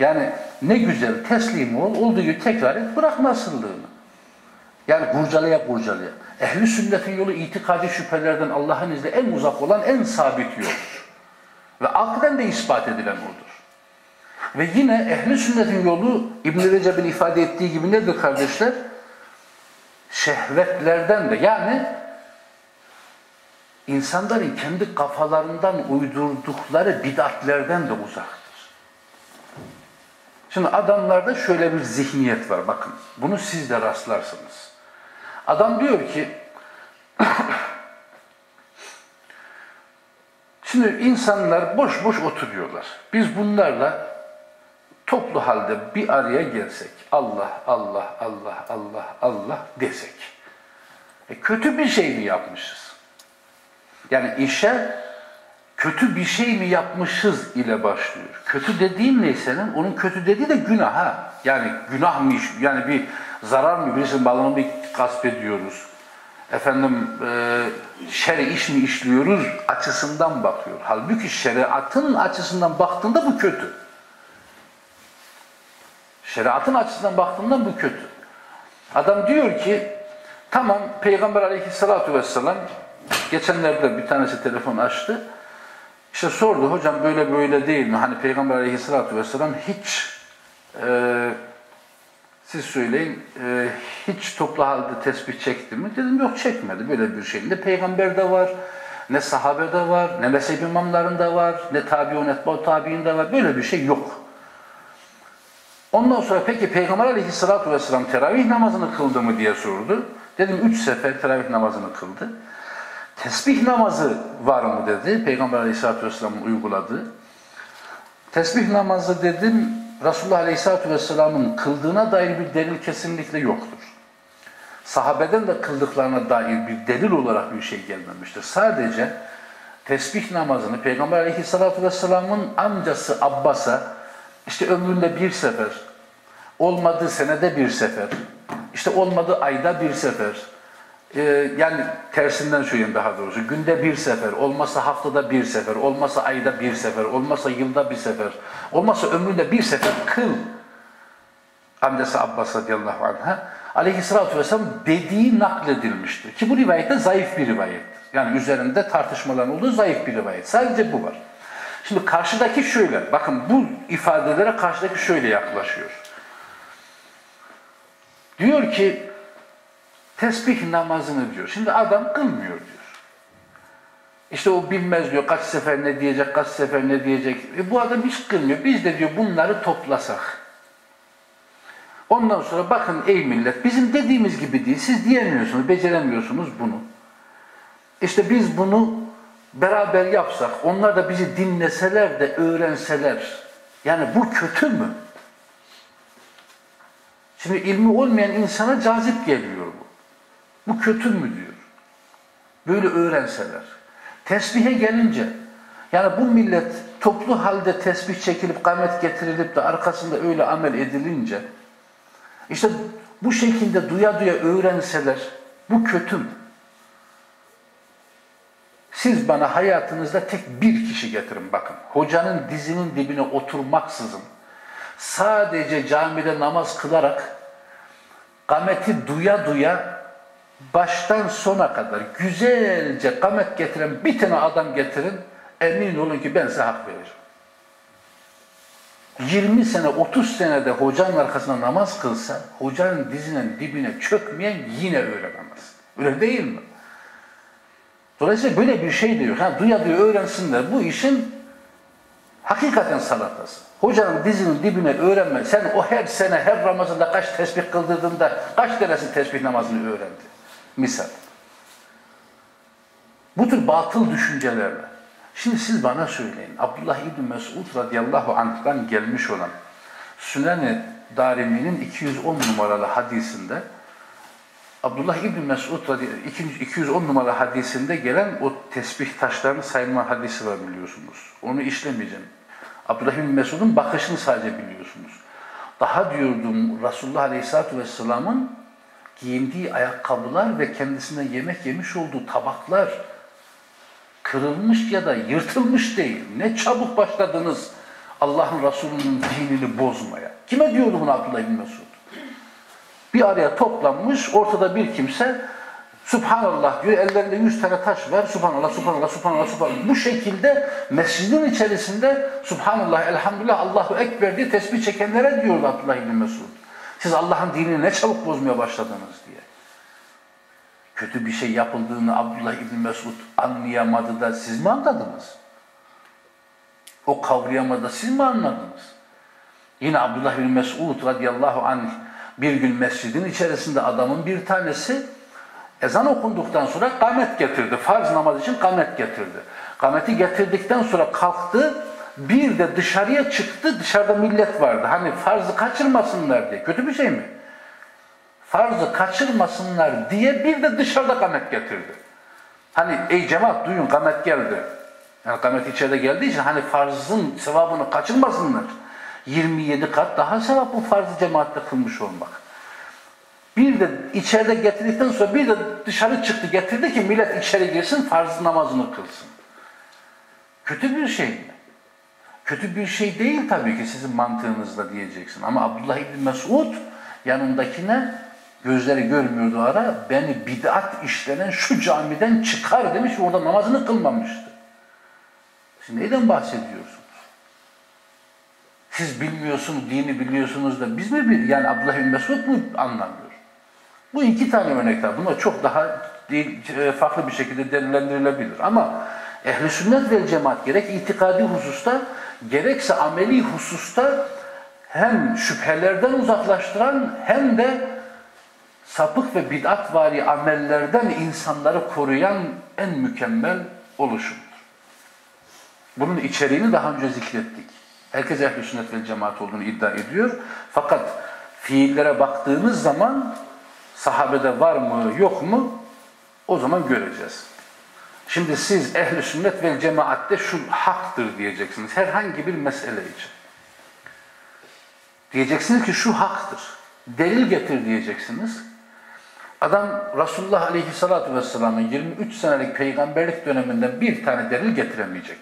Yani ne güzel teslim ol, olduğu gibi tekrar et, bırak nasıllığını. Yani kurcalaya kurcalaya. Ehli sünnetin yolu itikadi şüphelerden Allah'ın izniyle en uzak olan en sabit yoldur. Ve akden de ispat edilen odur. Ve yine ehli sünnetin yolu İbn-i Recep'in ifade ettiği gibi nedir kardeşler? Şehvetlerden de yani insanların kendi kafalarından uydurdukları bidatlerden de uzaktır. Şimdi adamlarda şöyle bir zihniyet var bakın. Bunu siz de rastlarsınız. Adam diyor ki Şimdi insanlar boş boş oturuyorlar. Biz bunlarla toplu halde bir araya gelsek, Allah, Allah, Allah, Allah, Allah desek, e kötü bir şey mi yapmışız? Yani işe kötü bir şey mi yapmışız ile başlıyor. Kötü dediğin neysenin, onun kötü dediği de günah ha. Yani günah mı, yani bir zarar mı, birisinin balını mı gasp ediyoruz? Efendim, e, şer'i iş mi işliyoruz açısından bakıyor. Halbuki şeriatın açısından baktığında bu kötü. Şeriatın açısından baktığında bu kötü. Adam diyor ki, tamam Peygamber aleyhissalatu vesselam geçenlerde bir tanesi telefon açtı. İşte sordu hocam böyle böyle değil mi? Hani Peygamber aleyhissalatu vesselam hiç e, siz söyleyin e, hiç toplu halde tesbih çekti mi? Dedim yok çekmedi böyle bir şey. Ne peygamberde var, ne sahabede var, ne mezhep imamlarında var, ne tabiun etba'u tabiinde var. Böyle bir şey yok. Ondan sonra peki Peygamber aleyhissalatu vesselam teravih namazını kıldı mı diye sordu. Dedim üç sefer teravih namazını kıldı. Tesbih namazı var mı dedi. Peygamber aleyhissalatu vesselamın uyguladığı. Tesbih namazı dedim Resulullah aleyhissalatu vesselamın kıldığına dair bir delil kesinlikle yoktur. Sahabeden de kıldıklarına dair bir delil olarak bir şey gelmemiştir. Sadece tesbih namazını Peygamber aleyhissalatu vesselamın amcası Abbas'a işte ömründe bir sefer, olmadığı senede bir sefer, işte olmadığı ayda bir sefer, ee, yani tersinden söyleyeyim daha doğrusu, günde bir sefer, olmasa haftada bir sefer, olmasa ayda bir sefer, olmasa yılda bir sefer, olmasa ömründe bir sefer kıl. Amcası Abbas radıyallahu anh'a aleyhissalatü vesselam dediği nakledilmiştir. Ki bu rivayette zayıf bir rivayettir. Yani üzerinde tartışmaların olduğu zayıf bir rivayet. Sadece bu var. Şimdi karşıdaki şöyle, bakın bu ifadelere karşıdaki şöyle yaklaşıyor. Diyor ki, tesbih namazını diyor. Şimdi adam kılmıyor diyor. İşte o bilmez diyor kaç sefer ne diyecek, kaç sefer ne diyecek. E bu adam hiç kılmıyor. Biz de diyor bunları toplasak. Ondan sonra bakın ey millet bizim dediğimiz gibi değil. Siz diyemiyorsunuz, beceremiyorsunuz bunu. İşte biz bunu beraber yapsak, onlar da bizi dinleseler de öğrenseler. Yani bu kötü mü? Şimdi ilmi olmayan insana cazip geliyor bu. Kötü mü diyor. Böyle öğrenseler. Tesbihe gelince, yani bu millet toplu halde tesbih çekilip kamet getirilip de arkasında öyle amel edilince, işte bu şekilde duya duya öğrenseler, bu kötü mü? Siz bana hayatınızda tek bir kişi getirin bakın. Hocanın dizinin dibine oturmaksızın, sadece camide namaz kılarak, kameti duya duya baştan sona kadar güzelce kamet getiren bir tane adam getirin, emin olun ki ben size hak veririm. 20 sene, 30 senede hocanın arkasında namaz kılsa, hocanın dizinin dibine çökmeyen yine öğrenemez. Öyle değil mi? Dolayısıyla böyle bir şey diyor. Ha, duya duya öğrensinler. Bu işin hakikaten salatası. Hocanın dizinin dibine öğrenme. Sen o her sene, her Ramazan'da kaç tesbih kıldırdığında kaç tanesi tesbih namazını öğrendi? Misal. Bu tür batıl düşüncelerle. Şimdi siz bana söyleyin. Abdullah İbni Mesud radıyallahu anh'tan gelmiş olan Sünen-i Darimi'nin 210 numaralı hadisinde Abdullah İbni Mesud 210 numaralı hadisinde gelen o tesbih taşlarını sayma hadisi var biliyorsunuz. Onu işlemeyeceğim. Abdullah İbni Mesud'un bakışını sadece biliyorsunuz. Daha diyordum Resulullah Aleyhisselatü Vesselam'ın giyindiği ayakkabılar ve kendisine yemek yemiş olduğu tabaklar kırılmış ya da yırtılmış değil. Ne çabuk başladınız Allah'ın Resulü'nün dinini bozmaya. Kime diyordu bunu Abdullah bin Mesud? Bir araya toplanmış, ortada bir kimse Subhanallah diyor, ellerinde yüz tane taş var. Subhanallah, Subhanallah, Subhanallah, Subhanallah. Bu şekilde mescidin içerisinde Subhanallah, Elhamdülillah, Allahu Ekber diye tesbih çekenlere diyordu Abdullah bin Mesud. Siz Allah'ın dinini ne çabuk bozmaya başladınız diye. Kötü bir şey yapıldığını Abdullah İbni Mesud anlayamadı da siz mi anladınız? O kavrayamadı da siz mi anladınız? Yine Abdullah bin Mesud radıyallahu anh bir gün mescidin içerisinde adamın bir tanesi ezan okunduktan sonra kamet getirdi. Farz namaz için kamet getirdi. Kameti getirdikten sonra kalktı bir de dışarıya çıktı, dışarıda millet vardı. Hani farzı kaçırmasınlar diye. Kötü bir şey mi? Farzı kaçırmasınlar diye bir de dışarıda kamet getirdi. Hani ey cemaat duyun kamet geldi. Yani kamet içeride geldiği için hani farzın sevabını kaçırmasınlar. 27 kat daha sevap bu farzı cemaatle kılmış olmak. Bir de içeride getirdikten sonra bir de dışarı çıktı getirdi ki millet içeri girsin farz namazını kılsın. Kötü bir şey mi? Kötü bir şey değil tabii ki sizin mantığınızla diyeceksin. Ama Abdullah İbni Mesud yanındakine gözleri görmüyordu ara beni bid'at işlenen şu camiden çıkar demiş ve orada namazını kılmamıştı. Siz neyden bahsediyorsunuz? Siz bilmiyorsunuz, dini biliyorsunuz da biz mi bil yani Abdullah bin Mesud mu anlamıyor? Bu iki tane örnekler. Bunlar çok daha değil, farklı bir şekilde delillendirilebilir. Ama ehli sünnet ve cemaat gerek itikadi hususta gerekse ameli hususta hem şüphelerden uzaklaştıran hem de sapık ve bid'atvari amellerden insanları koruyan en mükemmel oluşumdur. Bunun içeriğini daha önce zikrettik. Herkes ehl sünnet ve cemaat olduğunu iddia ediyor. Fakat fiillere baktığınız zaman sahabede var mı yok mu o zaman göreceğiz. Şimdi siz ehl sünnet ve cemaatte şu haktır diyeceksiniz. Herhangi bir mesele için. Diyeceksiniz ki şu haktır. Delil getir diyeceksiniz. Adam Resulullah Aleyhisselatü Vesselam'ın 23 senelik peygamberlik döneminden bir tane delil getiremeyecek.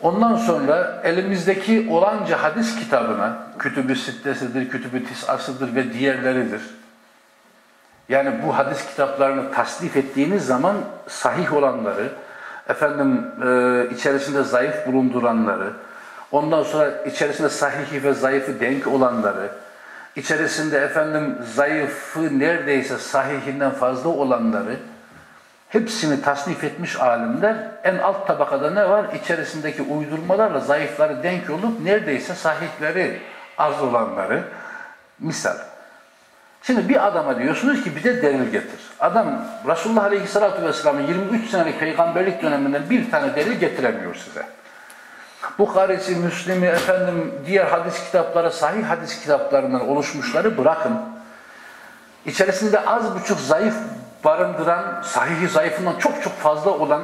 Ondan sonra elimizdeki olanca hadis kitabına, Kütüb-ü Sittesidir, Kütüb-ü Tis'asıdır ve diğerleridir. Yani bu hadis kitaplarını tasnif ettiğiniz zaman sahih olanları, efendim e, içerisinde zayıf bulunduranları, ondan sonra içerisinde sahihi ve zayıfı denk olanları, içerisinde efendim zayıfı neredeyse sahihinden fazla olanları, hepsini tasnif etmiş alimler en alt tabakada ne var? İçerisindeki uydurmalarla zayıfları denk olup neredeyse sahihleri az olanları misal. Şimdi bir adama diyorsunuz ki bize delil getir. Adam Resulullah Aleyhisselatü Vesselam'ın 23 senelik peygamberlik döneminden bir tane delil getiremiyor size. Bukhari'si, Müslim'i, efendim diğer hadis kitapları, sahih hadis kitaplarından oluşmuşları bırakın. İçerisinde az buçuk zayıf barındıran, sahihi zayıfından çok çok fazla olan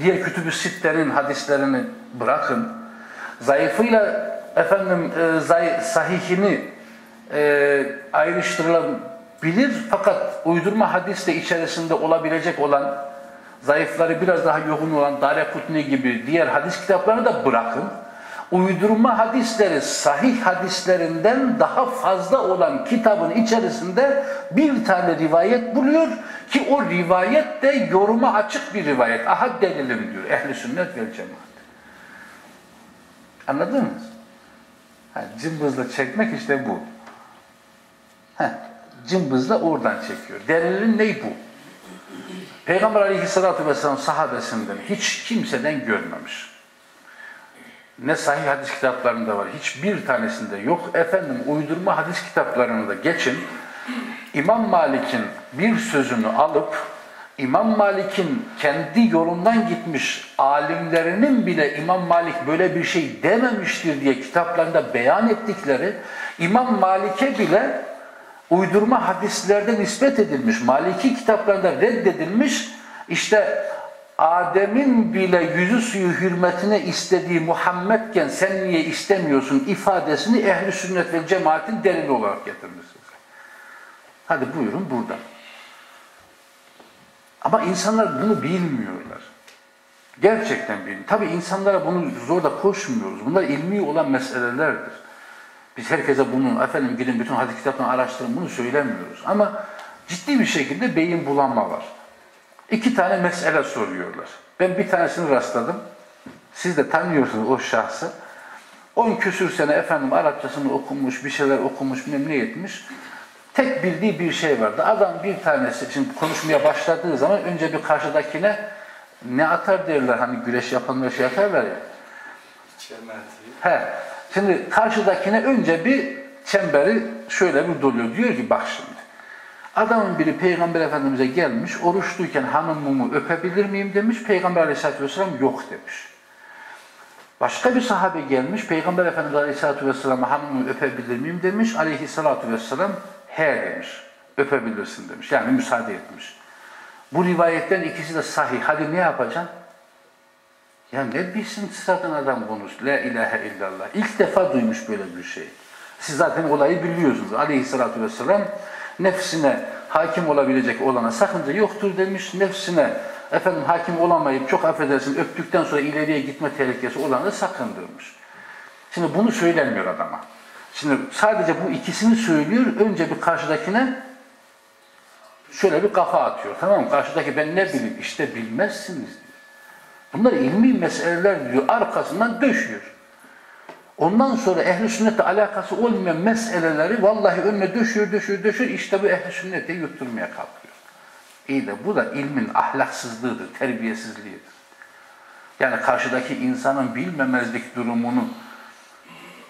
diğer kütüb-ü sitlerin hadislerini bırakın. Zayıfıyla efendim e, zay, sahihini e, ayrıştırılabilir fakat uydurma hadisle içerisinde olabilecek olan zayıfları biraz daha yoğun olan Darekutni gibi diğer hadis kitaplarını da bırakın. Uydurma hadisleri sahih hadislerinden daha fazla olan kitabın içerisinde bir tane rivayet buluyor ki o rivayet de yoruma açık bir rivayet. Ahad delilim diyor ehli sünnet vel cemaat. Anladınız? Ha, cımbızla çekmek işte bu. Heh, cımbızla oradan çekiyor. Delilin ne bu? Peygamber aleyhissalatü vesselam sahabesinden hiç kimseden görmemiş. Ne sahih hadis kitaplarında var, hiçbir tanesinde yok. Efendim uydurma hadis kitaplarını da geçin. İmam Malik'in bir sözünü alıp İmam Malik'in kendi yolundan gitmiş alimlerinin bile İmam Malik böyle bir şey dememiştir diye kitaplarında beyan ettikleri İmam Malik'e bile uydurma hadislerde nispet edilmiş. Maliki kitaplarında reddedilmiş. İşte Adem'in bile yüzü suyu hürmetine istediği Muhammedken sen niye istemiyorsun ifadesini ehli sünnet ve cemaatin delili olarak getirmişsiniz. Hadi buyurun buradan. Ama insanlar bunu bilmiyorlar. Gerçekten bilmiyor. Tabii insanlara bunu zorla koşmuyoruz. Bunlar ilmi olan meselelerdir. Biz herkese bunun, efendim gidin bütün hadis kitaplarını araştırın bunu söylemiyoruz. Ama ciddi bir şekilde beyin bulanma var. İki tane mesele soruyorlar. Ben bir tanesini rastladım. Siz de tanıyorsunuz o şahsı. 10 küsür sene efendim Arapçasını okumuş, bir şeyler okumuş, ne etmiş. Tek bildiği bir şey vardı. Adam bir tanesi, şimdi konuşmaya başladığı zaman önce bir karşıdakine ne atar derler hani güreş yapanlar şey atarlar ya. He. Şimdi karşıdakine önce bir çemberi şöyle bir doluyor. Diyor ki bak şimdi. Adamın biri Peygamber Efendimiz'e gelmiş, oruçluyken hanımımı öpebilir miyim demiş. Peygamber Aleyhisselatü Vesselam yok demiş. Başka bir sahabe gelmiş, Peygamber Efendimiz Aleyhisselatü Vesselam'a hanımımı öpebilir miyim demiş. Aleyhisselatü Vesselam he demiş. Öpebilirsin demiş. Yani müsaade etmiş. Bu rivayetten ikisi de sahih. Hadi ne yapacaksın? Ya ne bilsin zaten adam bunu? La ilahe illallah. İlk defa duymuş böyle bir şey. Siz zaten olayı biliyorsunuz. Aleyhissalatü vesselam nefsine hakim olabilecek olana sakınca yoktur demiş. Nefsine efendim hakim olamayıp çok affedersin öptükten sonra ileriye gitme tehlikesi olanı sakındırmış. Şimdi bunu söylemiyor adama. Şimdi sadece bu ikisini söylüyor. Önce bir karşıdakine şöyle bir kafa atıyor. Tamam mı? Karşıdaki ben ne bileyim işte bilmezsiniz diyor. Bunlar ilmi meseleler diyor. Arkasından döşüyor. Ondan sonra ehli sünnetle alakası olmayan meseleleri vallahi önüne döşüyor, döşüyor, döşüyor. İşte bu ehli sünnete yutturmaya kalkıyor. İyi de bu da ilmin ahlaksızlığıdır, terbiyesizliğidir. Yani karşıdaki insanın bilmemezlik durumunu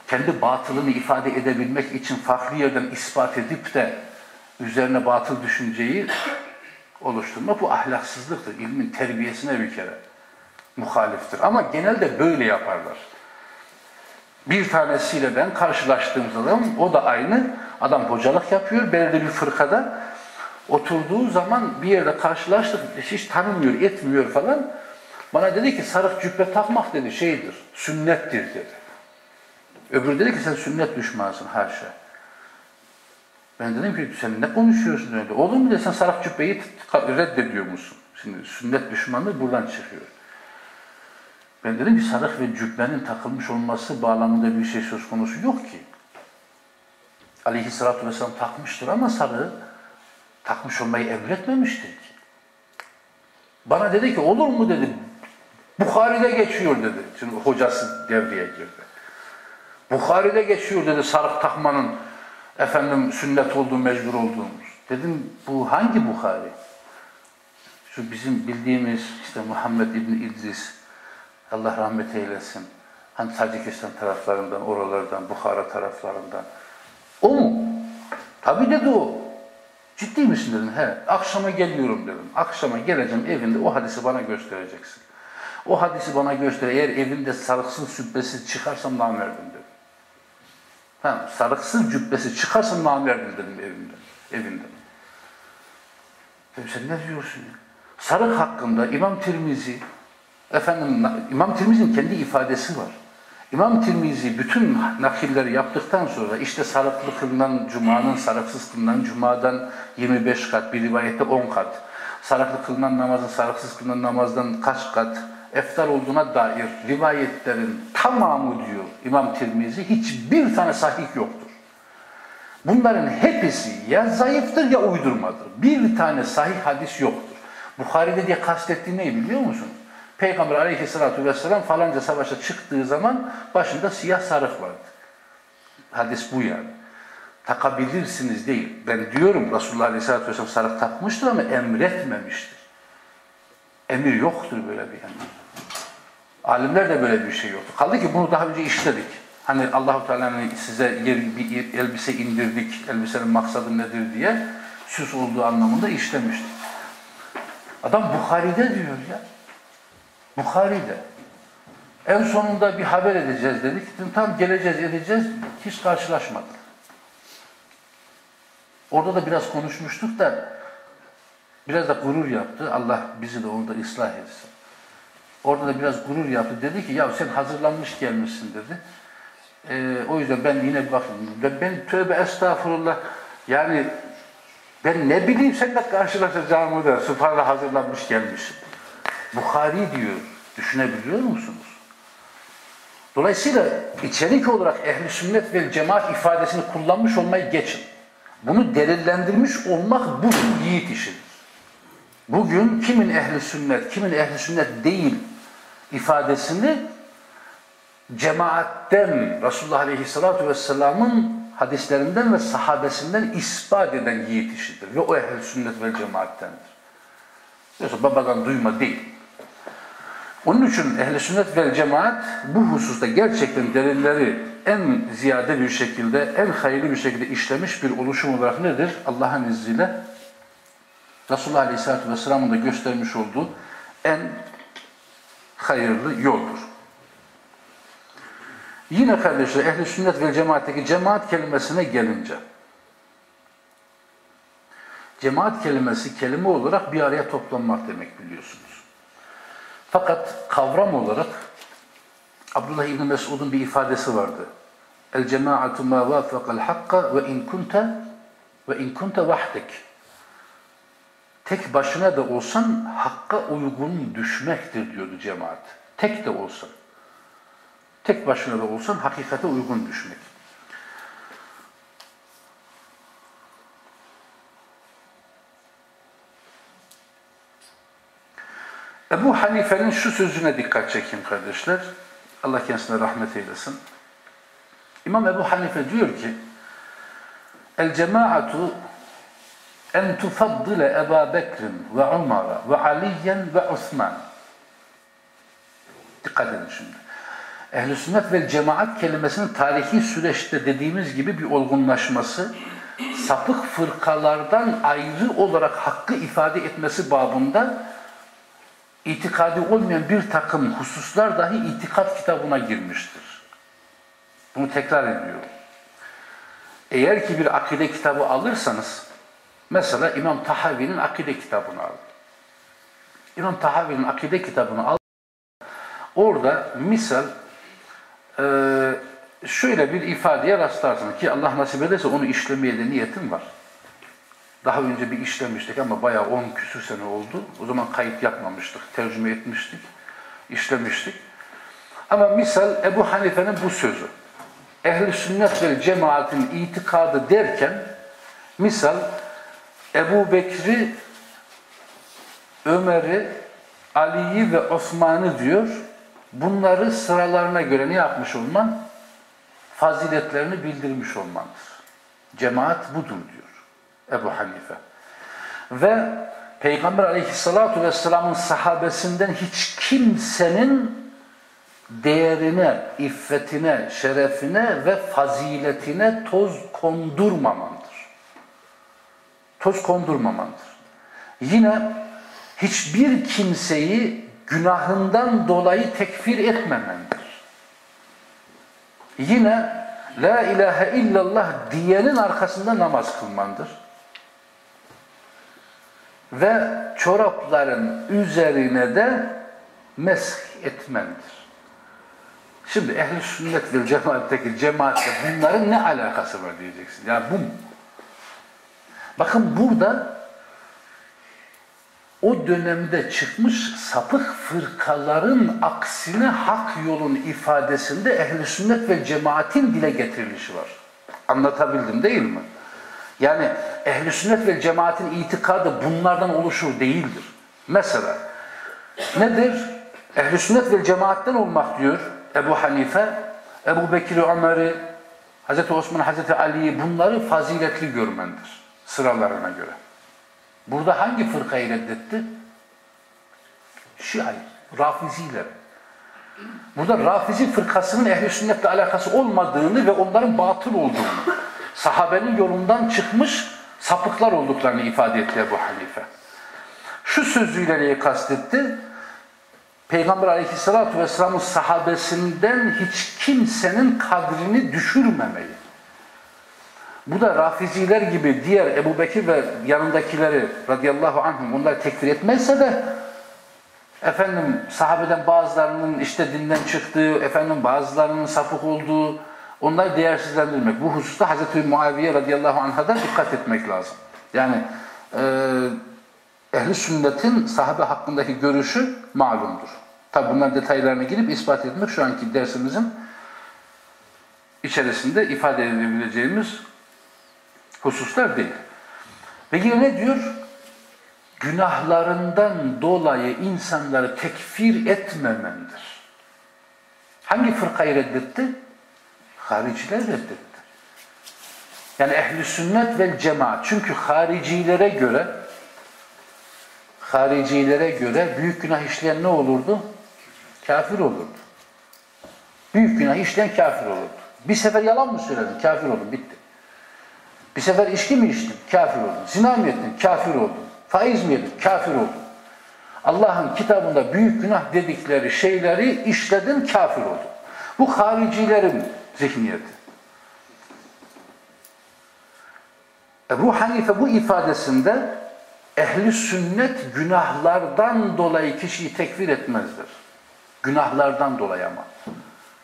kendi batılını ifade edebilmek için farklı yerden ispat edip de üzerine batıl düşünceyi oluşturma bu ahlaksızlıktır. İlmin terbiyesine bir kere muhaliftir. Ama genelde böyle yaparlar. Bir tanesiyle ben karşılaştığım zaman o da aynı. Adam hocalık yapıyor belirli bir fırkada. Oturduğu zaman bir yerde karşılaştık. Hiç tanımıyor, etmiyor falan. Bana dedi ki sarık cübbe takmak dedi şeydir, sünnettir dedi. Öbürü dedi ki sen sünnet düşmansın haşa. Ben dedim ki sen ne konuşuyorsun öyle? Mu dedi sen sarık cübbeyi reddediyor musun? Şimdi sünnet düşmanlığı buradan çıkıyor. Ben dedim ki sarık ve cübbenin takılmış olması bağlamında bir şey söz konusu yok ki. Aleyhisselatü Vesselam takmıştır ama sarığı takmış olmayı emretmemiştir ki. Bana dedi ki olur mu dedi. Bukhari'de geçiyor dedi. Şimdi hocası devreye girdi. Bukhari'de geçiyor dedi sarık takmanın efendim sünnet olduğu, mecbur olduğumuz. Dedim bu hangi Bukhari? Şu bizim bildiğimiz işte Muhammed İbni İdris, Allah rahmet eylesin. Hani Tacikistan taraflarından, oralardan, Bukhara taraflarından. O mu? Tabi dedi o. Ciddi misin dedim. He. Akşama geliyorum dedim. Akşama geleceğim evinde o hadisi bana göstereceksin. O hadisi bana göster. Eğer evinde sarıksız cübbesiz çıkarsam namerdim dedim. Ha, sarıksız cübbesi çıkarsam namerdim dedim evimden. Evinden. Dedim sen ne diyorsun ya? Sarık hakkında İmam Tirmizi Efendim İmam Tirmizi'nin kendi ifadesi var. İmam Tirmizi bütün nakilleri yaptıktan sonra işte sarıklı kılınan cumanın sarıksız kılınan cumadan 25 kat, bir rivayette 10 kat, sarıklı kılınan namazın sarıksız kılınan namazdan kaç kat eftar olduğuna dair rivayetlerin tamamı diyor İmam Tirmizi hiçbir tane sahih yoktur. Bunların hepsi ya zayıftır ya uydurmadır. Bir tane sahih hadis yoktur. Bukhari'de diye kastettiği ne biliyor musun? Peygamber aleyhissalatü vesselam falanca savaşa çıktığı zaman başında siyah sarık vardı. Hadis bu yani. Takabilirsiniz değil. Ben diyorum Resulullah aleyhissalatü vesselam sarık takmıştır ama emretmemiştir. Emir yoktur böyle bir yani. Alimler de böyle bir şey yoktu. Kaldı ki bunu daha önce işledik. Hani Allahu Teala'nın size yer, bir elbise indirdik, elbisenin maksadı nedir diye süs olduğu anlamında işlemiştik. Adam Bukhari'de diyor ya. Bukhari'de. En sonunda bir haber edeceğiz dedik. Tam geleceğiz edeceğiz. Hiç karşılaşmadık. Orada da biraz konuşmuştuk da biraz da gurur yaptı. Allah bizi de onda ıslah etsin. Orada da biraz gurur yaptı. Dedi ki ya sen hazırlanmış gelmişsin dedi. Ee, o yüzden ben yine bakayım. Ben, tövbe estağfurullah yani ben ne bileyim seninle karşılaşacağımı da Sübhanallah hazırlanmış gelmişim. Bukhari diyor. Düşünebiliyor musunuz? Dolayısıyla içerik olarak ehli sünnet ve cemaat ifadesini kullanmış olmayı geçin. Bunu delillendirmiş olmak bu yiğit işidir. Bugün kimin ehli sünnet, kimin ehli sünnet değil ifadesini cemaatten, Resulullah Aleyhisselatü Vesselam'ın hadislerinden ve sahabesinden ispat eden yiğit işidir. Ve o ehli sünnet ve cemaattendir. Yoksa babadan duyma değil. Onun için ehli sünnet ve cemaat bu hususta gerçekten delilleri en ziyade bir şekilde, en hayırlı bir şekilde işlemiş bir oluşum olarak nedir? Allah'ın izniyle Resulullah Aleyhisselatü Vesselam'ın da göstermiş olduğu en hayırlı yoldur. Yine kardeşler ehli sünnet ve cemaatteki cemaat kelimesine gelince cemaat kelimesi kelime olarak bir araya toplanmak demek biliyorsunuz. Fakat kavram olarak Abdullah İbni Mesud'un bir ifadesi vardı. El cemaatu ma vafakal hakka ve in kunta ve in kunta vahdek. Tek başına da olsan hakka uygun düşmektir diyordu cemaat. Tek de olsan. Tek başına da olsan hakikate uygun düşmek. Ebu Hanife'nin şu sözüne dikkat çekeyim kardeşler. Allah kendisine rahmet eylesin. İmam Ebu Hanife diyor ki El cemaatu en tufaddile Ebu Bekir'in ve Umar'a ve Aliyen ve Osman. Dikkat edin şimdi. Ehl-i sünnet ve cemaat kelimesinin tarihi süreçte dediğimiz gibi bir olgunlaşması, sapık fırkalardan ayrı olarak hakkı ifade etmesi babında itikadi olmayan bir takım hususlar dahi itikat kitabına girmiştir. Bunu tekrar ediyorum. Eğer ki bir akide kitabı alırsanız, mesela İmam Tahavi'nin akide kitabını alın. İmam Tahavi'nin akide kitabını al. Orada misal e, şöyle bir ifadeye rastlarsınız ki Allah nasip ederse onu işlemeye de niyetim var. Daha önce bir işlemiştik ama bayağı 10 küsür sene oldu. O zaman kayıt yapmamıştık, tercüme etmiştik, işlemiştik. Ama misal Ebu Hanife'nin bu sözü. Ehl-i sünnet ve cemaatin itikadı derken misal Ebu Bekir'i, Ömer'i, Ali'yi ve Osman'ı diyor. Bunları sıralarına göre ne yapmış olman? Faziletlerini bildirmiş olmandır. Cemaat budur diyor Ebu Hanife. Ve Peygamber aleyhissalatu vesselamın sahabesinden hiç kimsenin değerine, iffetine, şerefine ve faziletine toz kondurmamandır. Toz kondurmamandır. Yine hiçbir kimseyi günahından dolayı tekfir etmemendir. Yine La ilahe illallah diyenin arkasında namaz kılmandır. Ve çorapların üzerine de mesh etmendir. Şimdi ehl-i sünnet ve cemaatteki cemaatle bunların ne alakası var diyeceksin. Yani bu mu? Bakın burada o dönemde çıkmış sapık fırkaların aksine hak yolun ifadesinde ehli sünnet ve cemaatin dile getirilişi var. Anlatabildim değil mi? Yani ehli sünnet ve cemaatin itikadı bunlardan oluşur değildir. Mesela nedir? Ehli sünnet ve cemaatten olmak diyor Ebu Hanife, Ebu Bekir Ömer'i, Hz. Osman, Hz. Ali'yi bunları faziletli görmendir sıralarına göre. Burada hangi fırkayı reddetti? Şia'yı, Rafiziler. Burada Rafizi fırkasının ehli sünnetle alakası olmadığını ve onların batıl olduğunu, sahabenin yolundan çıkmış sapıklar olduklarını ifade etti Ebu Hanife. Şu sözüyle neyi kastetti? Peygamber aleyhissalatü vesselamın sahabesinden hiç kimsenin kadrini düşürmemeyi. Bu da rafiziler gibi diğer Ebu Bekir ve yanındakileri radıyallahu anhum onları tekfir etmezse de efendim sahabeden bazılarının işte dinden çıktığı, efendim bazılarının sapık olduğu onları değersizlendirmek. Bu hususta Hazreti Muaviye radıyallahu anh'a da dikkat etmek lazım. Yani e, ehli sünnetin sahabe hakkındaki görüşü malumdur. Tabi bunların detaylarına girip ispat etmek şu anki dersimizin içerisinde ifade edebileceğimiz hususlar değil. Yine ne diyor? Günahlarından dolayı insanları tekfir etmemendir. Hangi fırkayı reddetti? Hariciler reddetti. Yani ehli sünnet ve cemaat. Çünkü haricilere göre haricilere göre büyük günah işleyen ne olurdu? Kafir olurdu. Büyük günah işleyen kafir olurdu. Bir sefer yalan mı söyledin? Kafir oldun. Bitti. Bir sefer içki mi içtin? Kafir oldun. Zina mı ettin? Kafir oldun. Faiz mi yedin? Kafir oldun. Allah'ın kitabında büyük günah dedikleri şeyleri işledin, kafir oldun. Bu haricilerin zihniyeti. Ebu Hanife bu ifadesinde ehli sünnet günahlardan dolayı kişiyi tekfir etmezdir. Günahlardan dolayı ama.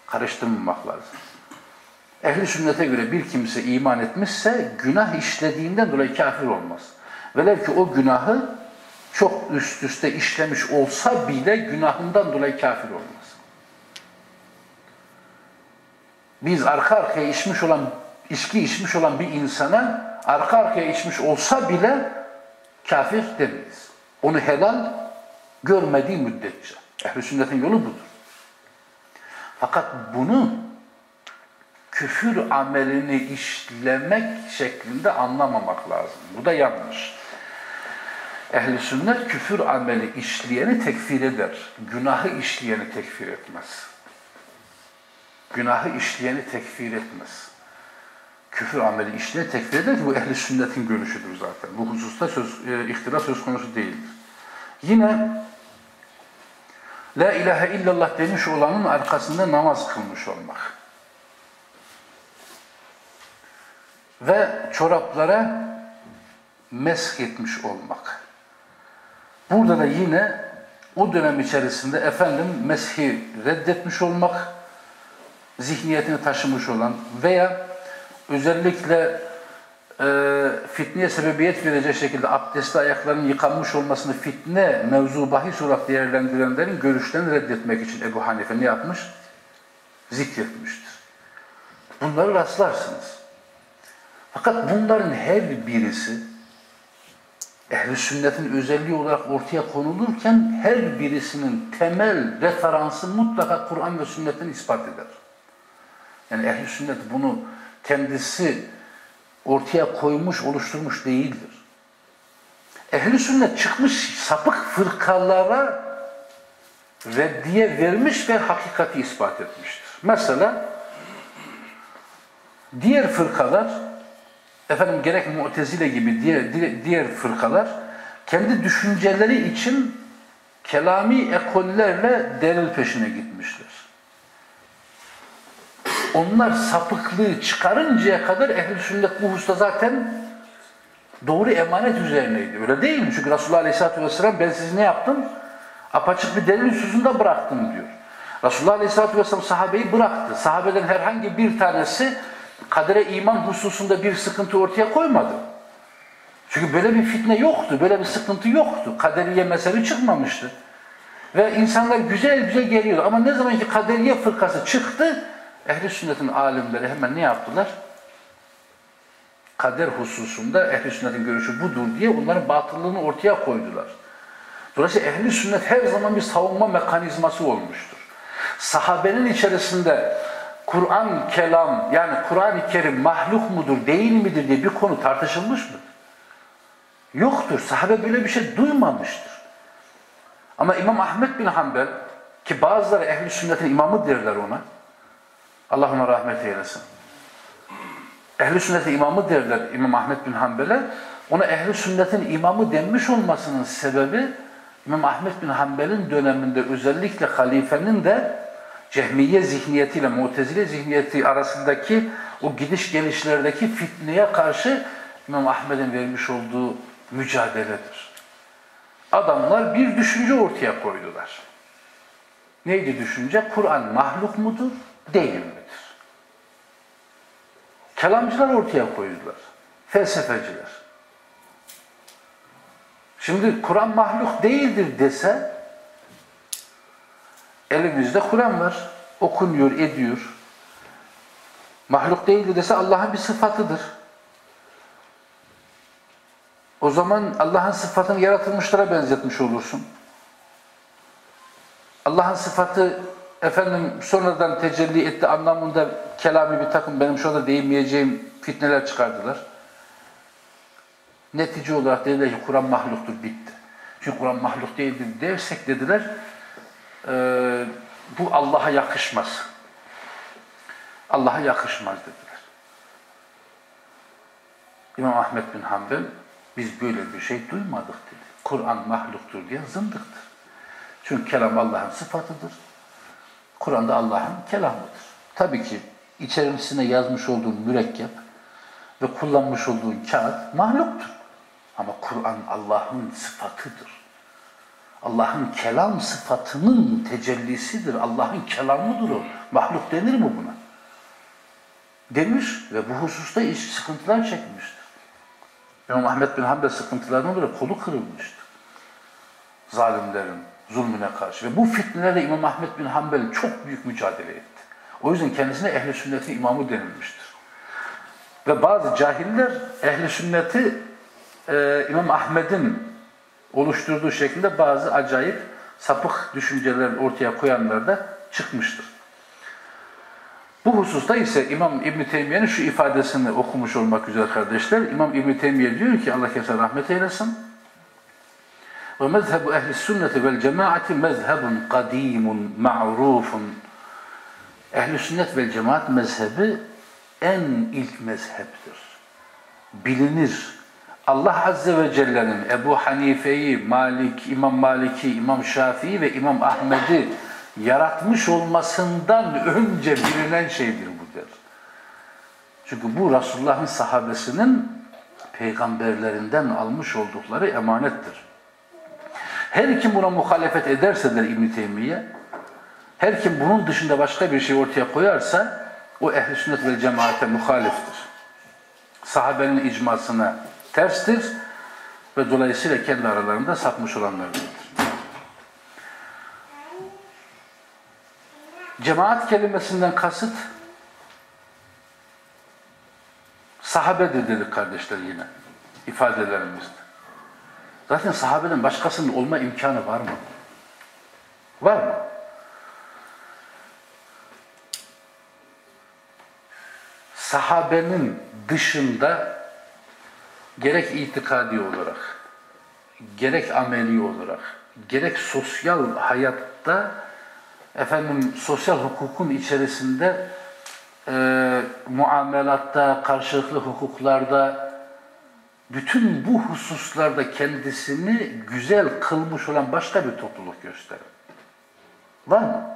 Karıştırmamak lazım. Ehli sünnete göre bir kimse iman etmişse günah işlediğinden dolayı kafir olmaz. Velev ki o günahı çok üst üste işlemiş olsa bile günahından dolayı kafir olmaz. Biz arka arkaya içmiş olan, içki içmiş olan bir insana arka arkaya içmiş olsa bile kafir demeyiz. Onu helal görmediği müddetçe. Ehl-i sünnetin yolu budur. Fakat bunu küfür amelini işlemek şeklinde anlamamak lazım. Bu da yanlış. Ehli sünnet küfür ameli işleyeni tekfir eder. Günahı işleyeni tekfir etmez. Günahı işleyeni tekfir etmez. Küfür ameli işleyeni tekfir eder ki bu ehli sünnetin görüşüdür zaten. Bu hususta söz, e, ihtilaf söz konusu değildir. Yine La ilahe illallah demiş olanın arkasında namaz kılmış olmak. Ve çoraplara mesk etmiş olmak. Burada da yine o dönem içerisinde efendim meshi reddetmiş olmak, zihniyetini taşımış olan veya özellikle e, fitneye sebebiyet verecek şekilde abdestli ayaklarının yıkanmış olmasını fitne mevzu bahis olarak değerlendirenlerin görüşlerini reddetmek için Ebu Hanife ne yapmış? Zikretmiştir. Bunları rastlarsınız. Fakat bunların her birisi ehli sünnetin özelliği olarak ortaya konulurken her birisinin temel referansı mutlaka Kur'an ve sünnetin ispat eder. Yani ehli sünnet bunu kendisi ortaya koymuş, oluşturmuş değildir. Ehli sünnet çıkmış sapık fırkalara reddiye vermiş ve hakikati ispat etmiştir. Mesela diğer fırkalar efendim gerek Mu'tezile gibi diğer, diğer fırkalar kendi düşünceleri için kelami ekollerle delil peşine gitmişler. Onlar sapıklığı çıkarıncaya kadar ehl sünnet bu hususta zaten doğru emanet üzerineydi. Öyle değil mi? Çünkü Resulullah Aleyhisselatü Vesselam ben sizi ne yaptım? Apaçık bir delil hususunda bıraktım diyor. Resulullah Aleyhisselatü Vesselam sahabeyi bıraktı. Sahabeden herhangi bir tanesi kadere iman hususunda bir sıkıntı ortaya koymadı. Çünkü böyle bir fitne yoktu, böyle bir sıkıntı yoktu. Kaderiye mesele çıkmamıştı. Ve insanlar güzel güzel geliyordu. Ama ne zaman ki kaderiye fırkası çıktı, ehli sünnetin alimleri hemen ne yaptılar? Kader hususunda ehli sünnetin görüşü budur diye onların batıllığını ortaya koydular. Dolayısıyla ehli sünnet her zaman bir savunma mekanizması olmuştur. Sahabenin içerisinde Kur'an kelam yani Kur'an-ı Kerim mahluk mudur değil midir diye bir konu tartışılmış mı? Yoktur. Sahabe böyle bir şey duymamıştır. Ama İmam Ahmet bin Hanbel ki bazıları ehli sünnetin imamı derler ona. Allah ona rahmet eylesin. Ehli sünnetin imamı derler İmam Ahmet bin Hanbel'e. ona ehli sünnetin imamı denmiş olmasının sebebi İmam Ahmet bin Hanbel'in döneminde özellikle halifenin de Cehmiye zihniyetiyle Mu'tezile zihniyeti arasındaki o gidiş gelişlerdeki fitneye karşı İmam Ahmet'in vermiş olduğu mücadeledir. Adamlar bir düşünce ortaya koydular. Neydi düşünce? Kur'an mahluk mudur, değil midir? Kelamcılar ortaya koydular. Felsefeciler. Şimdi Kur'an mahluk değildir dese elimizde Kur'an var. Okunuyor, ediyor. Mahluk değildir dese Allah'ın bir sıfatıdır. O zaman Allah'ın sıfatını yaratılmışlara benzetmiş olursun. Allah'ın sıfatı efendim sonradan tecelli etti anlamında kelami bir takım benim şu anda değinmeyeceğim fitneler çıkardılar. Netice olarak dediler ki Kur'an mahluktur bitti. Çünkü Kur'an mahluk değildir dersek dediler e, bu Allah'a yakışmaz. Allah'a yakışmaz dediler. İmam Ahmet bin Hanbel biz böyle bir şey duymadık dedi. Kur'an mahluktur diye zındıktır. Çünkü kelam Allah'ın sıfatıdır. Kur'an'da Allah'ın kelamıdır. Tabii ki içerisine yazmış olduğun mürekkep ve kullanmış olduğun kağıt mahluktur. Ama Kur'an Allah'ın sıfatıdır. Allah'ın kelam sıfatının tecellisidir. Allah'ın kelamıdır o. Mahluk denir mi buna? Demiş ve bu hususta iş sıkıntılar çekmiştir. İmam Ahmet bin Hanbel sıkıntılarına göre kolu kırılmıştı. Zalimlerin zulmüne karşı. Ve bu fitnelerde İmam Ahmet bin Hanbel çok büyük mücadele etti. O yüzden kendisine ehli sünnetin imamı denilmiştir. Ve bazı cahiller ehli sünneti e, İmam Ahmet'in oluşturduğu şeklinde bazı acayip sapık düşünceler ortaya koyanlar da çıkmıştır. Bu hususta ise İmam İbn Teymiye'nin şu ifadesini okumuş olmak üzere kardeşler. İmam İbn Teymiye diyor ki Allah kendisine rahmet eylesin. Ve mezhebu ehli sünneti vel cemaati mezhebun kadimun ma'rufun. Ehli sünnet vel cemaat mezhebi en ilk mezheptir. Bilinir. Allah Azze ve Celle'nin Ebu Hanife'yi, Malik, İmam Malik'i, İmam Şafii ve İmam Ahmet'i yaratmış olmasından önce bilinen şeydir bu der. Çünkü bu Resulullah'ın sahabesinin peygamberlerinden almış oldukları emanettir. Her kim buna muhalefet ederse der İbn-i Teymiye, her kim bunun dışında başka bir şey ortaya koyarsa o ehli sünnet ve cemaate muhaliftir. Sahabenin icmasına terstir ve dolayısıyla kendi aralarında sapmış olanlardır. Cemaat kelimesinden kasıt sahabedir dedik kardeşler yine ifadelerimizde. Zaten sahabeden başkasının olma imkanı var mı? Var mı? Sahabenin dışında gerek itikadi olarak, gerek ameli olarak, gerek sosyal hayatta efendim sosyal hukukun içerisinde e, muamelatta, karşılıklı hukuklarda bütün bu hususlarda kendisini güzel kılmış olan başka bir topluluk gösterir. Var mı?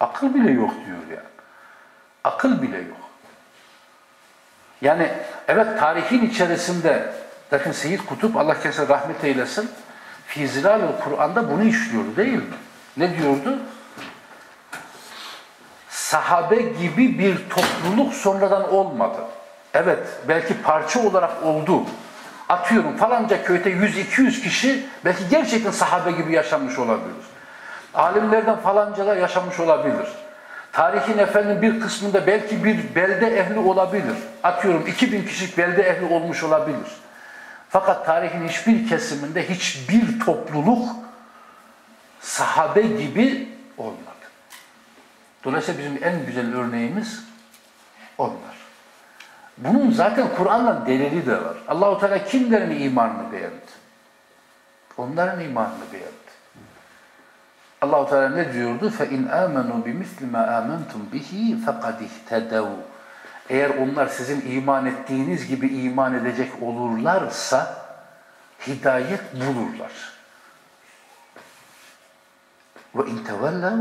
Akıl bile yok diyor ya. Akıl bile yok. Yani evet tarihin içerisinde bakın Seyyid Kutup Allah kendisine rahmet eylesin Fizilal Kur'an'da bunu işliyordu değil mi? Ne diyordu? Sahabe gibi bir topluluk sonradan olmadı. Evet, belki parça olarak oldu. Atıyorum falanca köyde 100-200 kişi belki gerçekten sahabe gibi yaşamış olabilir. Alimlerden falancalar yaşamış olabilir. Tarihin efendim bir kısmında belki bir belde ehli olabilir. Atıyorum 2000 kişilik belde ehli olmuş olabilir. Fakat tarihin hiçbir kesiminde hiçbir topluluk sahabe gibi olmadı. Dolayısıyla bizim en güzel örneğimiz onlar. Bunun zaten Kur'an'la delili de var. Allahu Teala kimlerin imanını beğendi? Onların imanını beğendi. Allahu Teala ne diyordu? Fe in amenu bi misli ma amantum bihi fekad ihtedev. Eğer onlar sizin iman ettiğiniz gibi iman edecek olurlarsa hidayet bulurlar. Ve in tevellev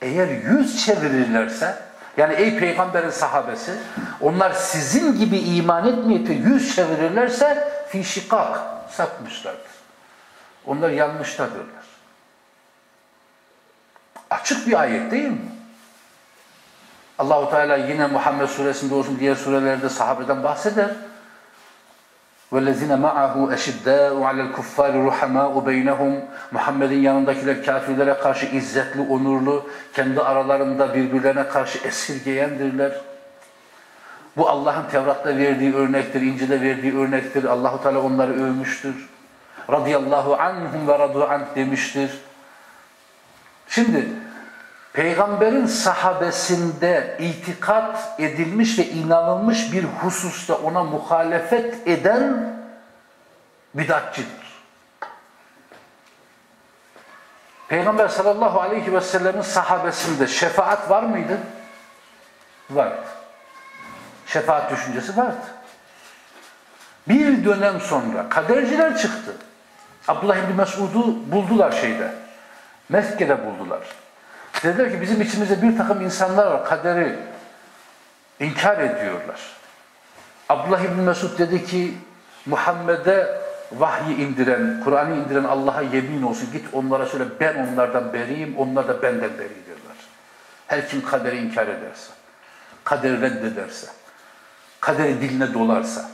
eğer yüz çevirirlerse yani ey peygamberin sahabesi onlar sizin gibi iman etmeyip yüz çevirirlerse fi şikak sapmışlardır. Onlar yanlıştadırlar. Açık bir ayet değil mi? Allahu Teala yine Muhammed suresinde olsun diğer surelerde sahabeden bahseder. وَالَّذِينَ مَعَهُ اَشِدَّاءُ عَلَى الْكُفَّارِ رُحَمَاءُ بَيْنَهُمْ Muhammed'in yanındakiler kafirlere karşı izzetli, onurlu, kendi aralarında birbirlerine karşı esirgeyendirler. Bu Allah'ın Tevrat'ta verdiği örnektir, İncil'de verdiği örnektir. Allahu Teala onları övmüştür. Radiyallahu anhum ve radu anh demiştir. Şimdi Peygamberin sahabesinde itikat edilmiş ve inanılmış bir hususta ona muhalefet eden bidatçıdır. Peygamber sallallahu aleyhi ve sellemin sahabesinde şefaat var mıydı? Vardı. Şefaat düşüncesi vardı. Bir dönem sonra kaderciler çıktı. Abdullah İbni Mesud'u buldular şeyde. Mekke'de buldular. Dediler ki bizim içimizde bir takım insanlar var kaderi inkar ediyorlar. Abdullah İbni Mesud dedi ki Muhammed'e vahyi indiren, Kur'an'ı indiren Allah'a yemin olsun git onlara söyle ben onlardan beriyim, onlar da benden beridirler. Her kim kaderi inkar ederse, kaderi reddederse, kaderi diline dolarsa,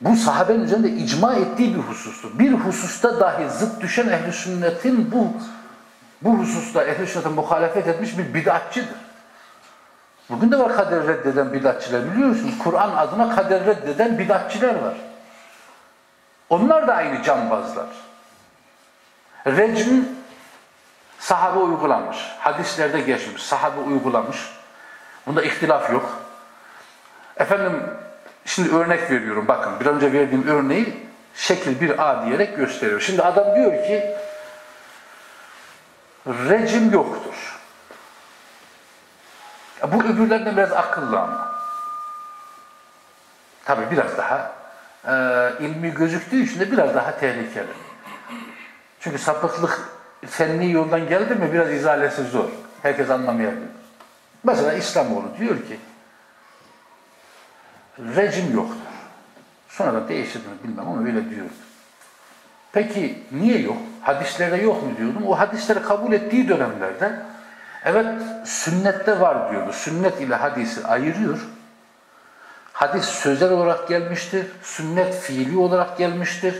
bu sahabenin üzerinde icma ettiği bir husustur. Bir hususta dahi zıt düşen ehl sünnetin bu bu hususta ehl-i sünnete muhalefet etmiş bir bidatçıdır. Bugün de var kader reddeden bidatçılar biliyorsunuz. Kur'an adına kader reddeden bidatçılar var. Onlar da aynı cambazlar. Recm sahabe uygulamış. Hadislerde geçmiş. Sahabe uygulamış. Bunda ihtilaf yok. Efendim şimdi örnek veriyorum. Bakın bir önce verdiğim örneği şekil bir A diyerek gösteriyor. Şimdi adam diyor ki Recim yoktur. Bu öbürlerden biraz akıllı ama. Tabi biraz daha e, ilmi gözüktüğü için de biraz daha tehlikeli. Çünkü sapıklık fenni yoldan geldi mi biraz izalesi zor. Herkes anlamayabilir. Mesela İslamoğlu diyor ki rejim yoktur. Sonradan değiştirdim bilmem ama öyle diyor. Peki niye yok? Hadislerde yok mu diyordum. O hadisleri kabul ettiği dönemlerde evet sünnette var diyordu. Sünnet ile hadisi ayırıyor. Hadis sözel olarak gelmiştir. Sünnet fiili olarak gelmiştir.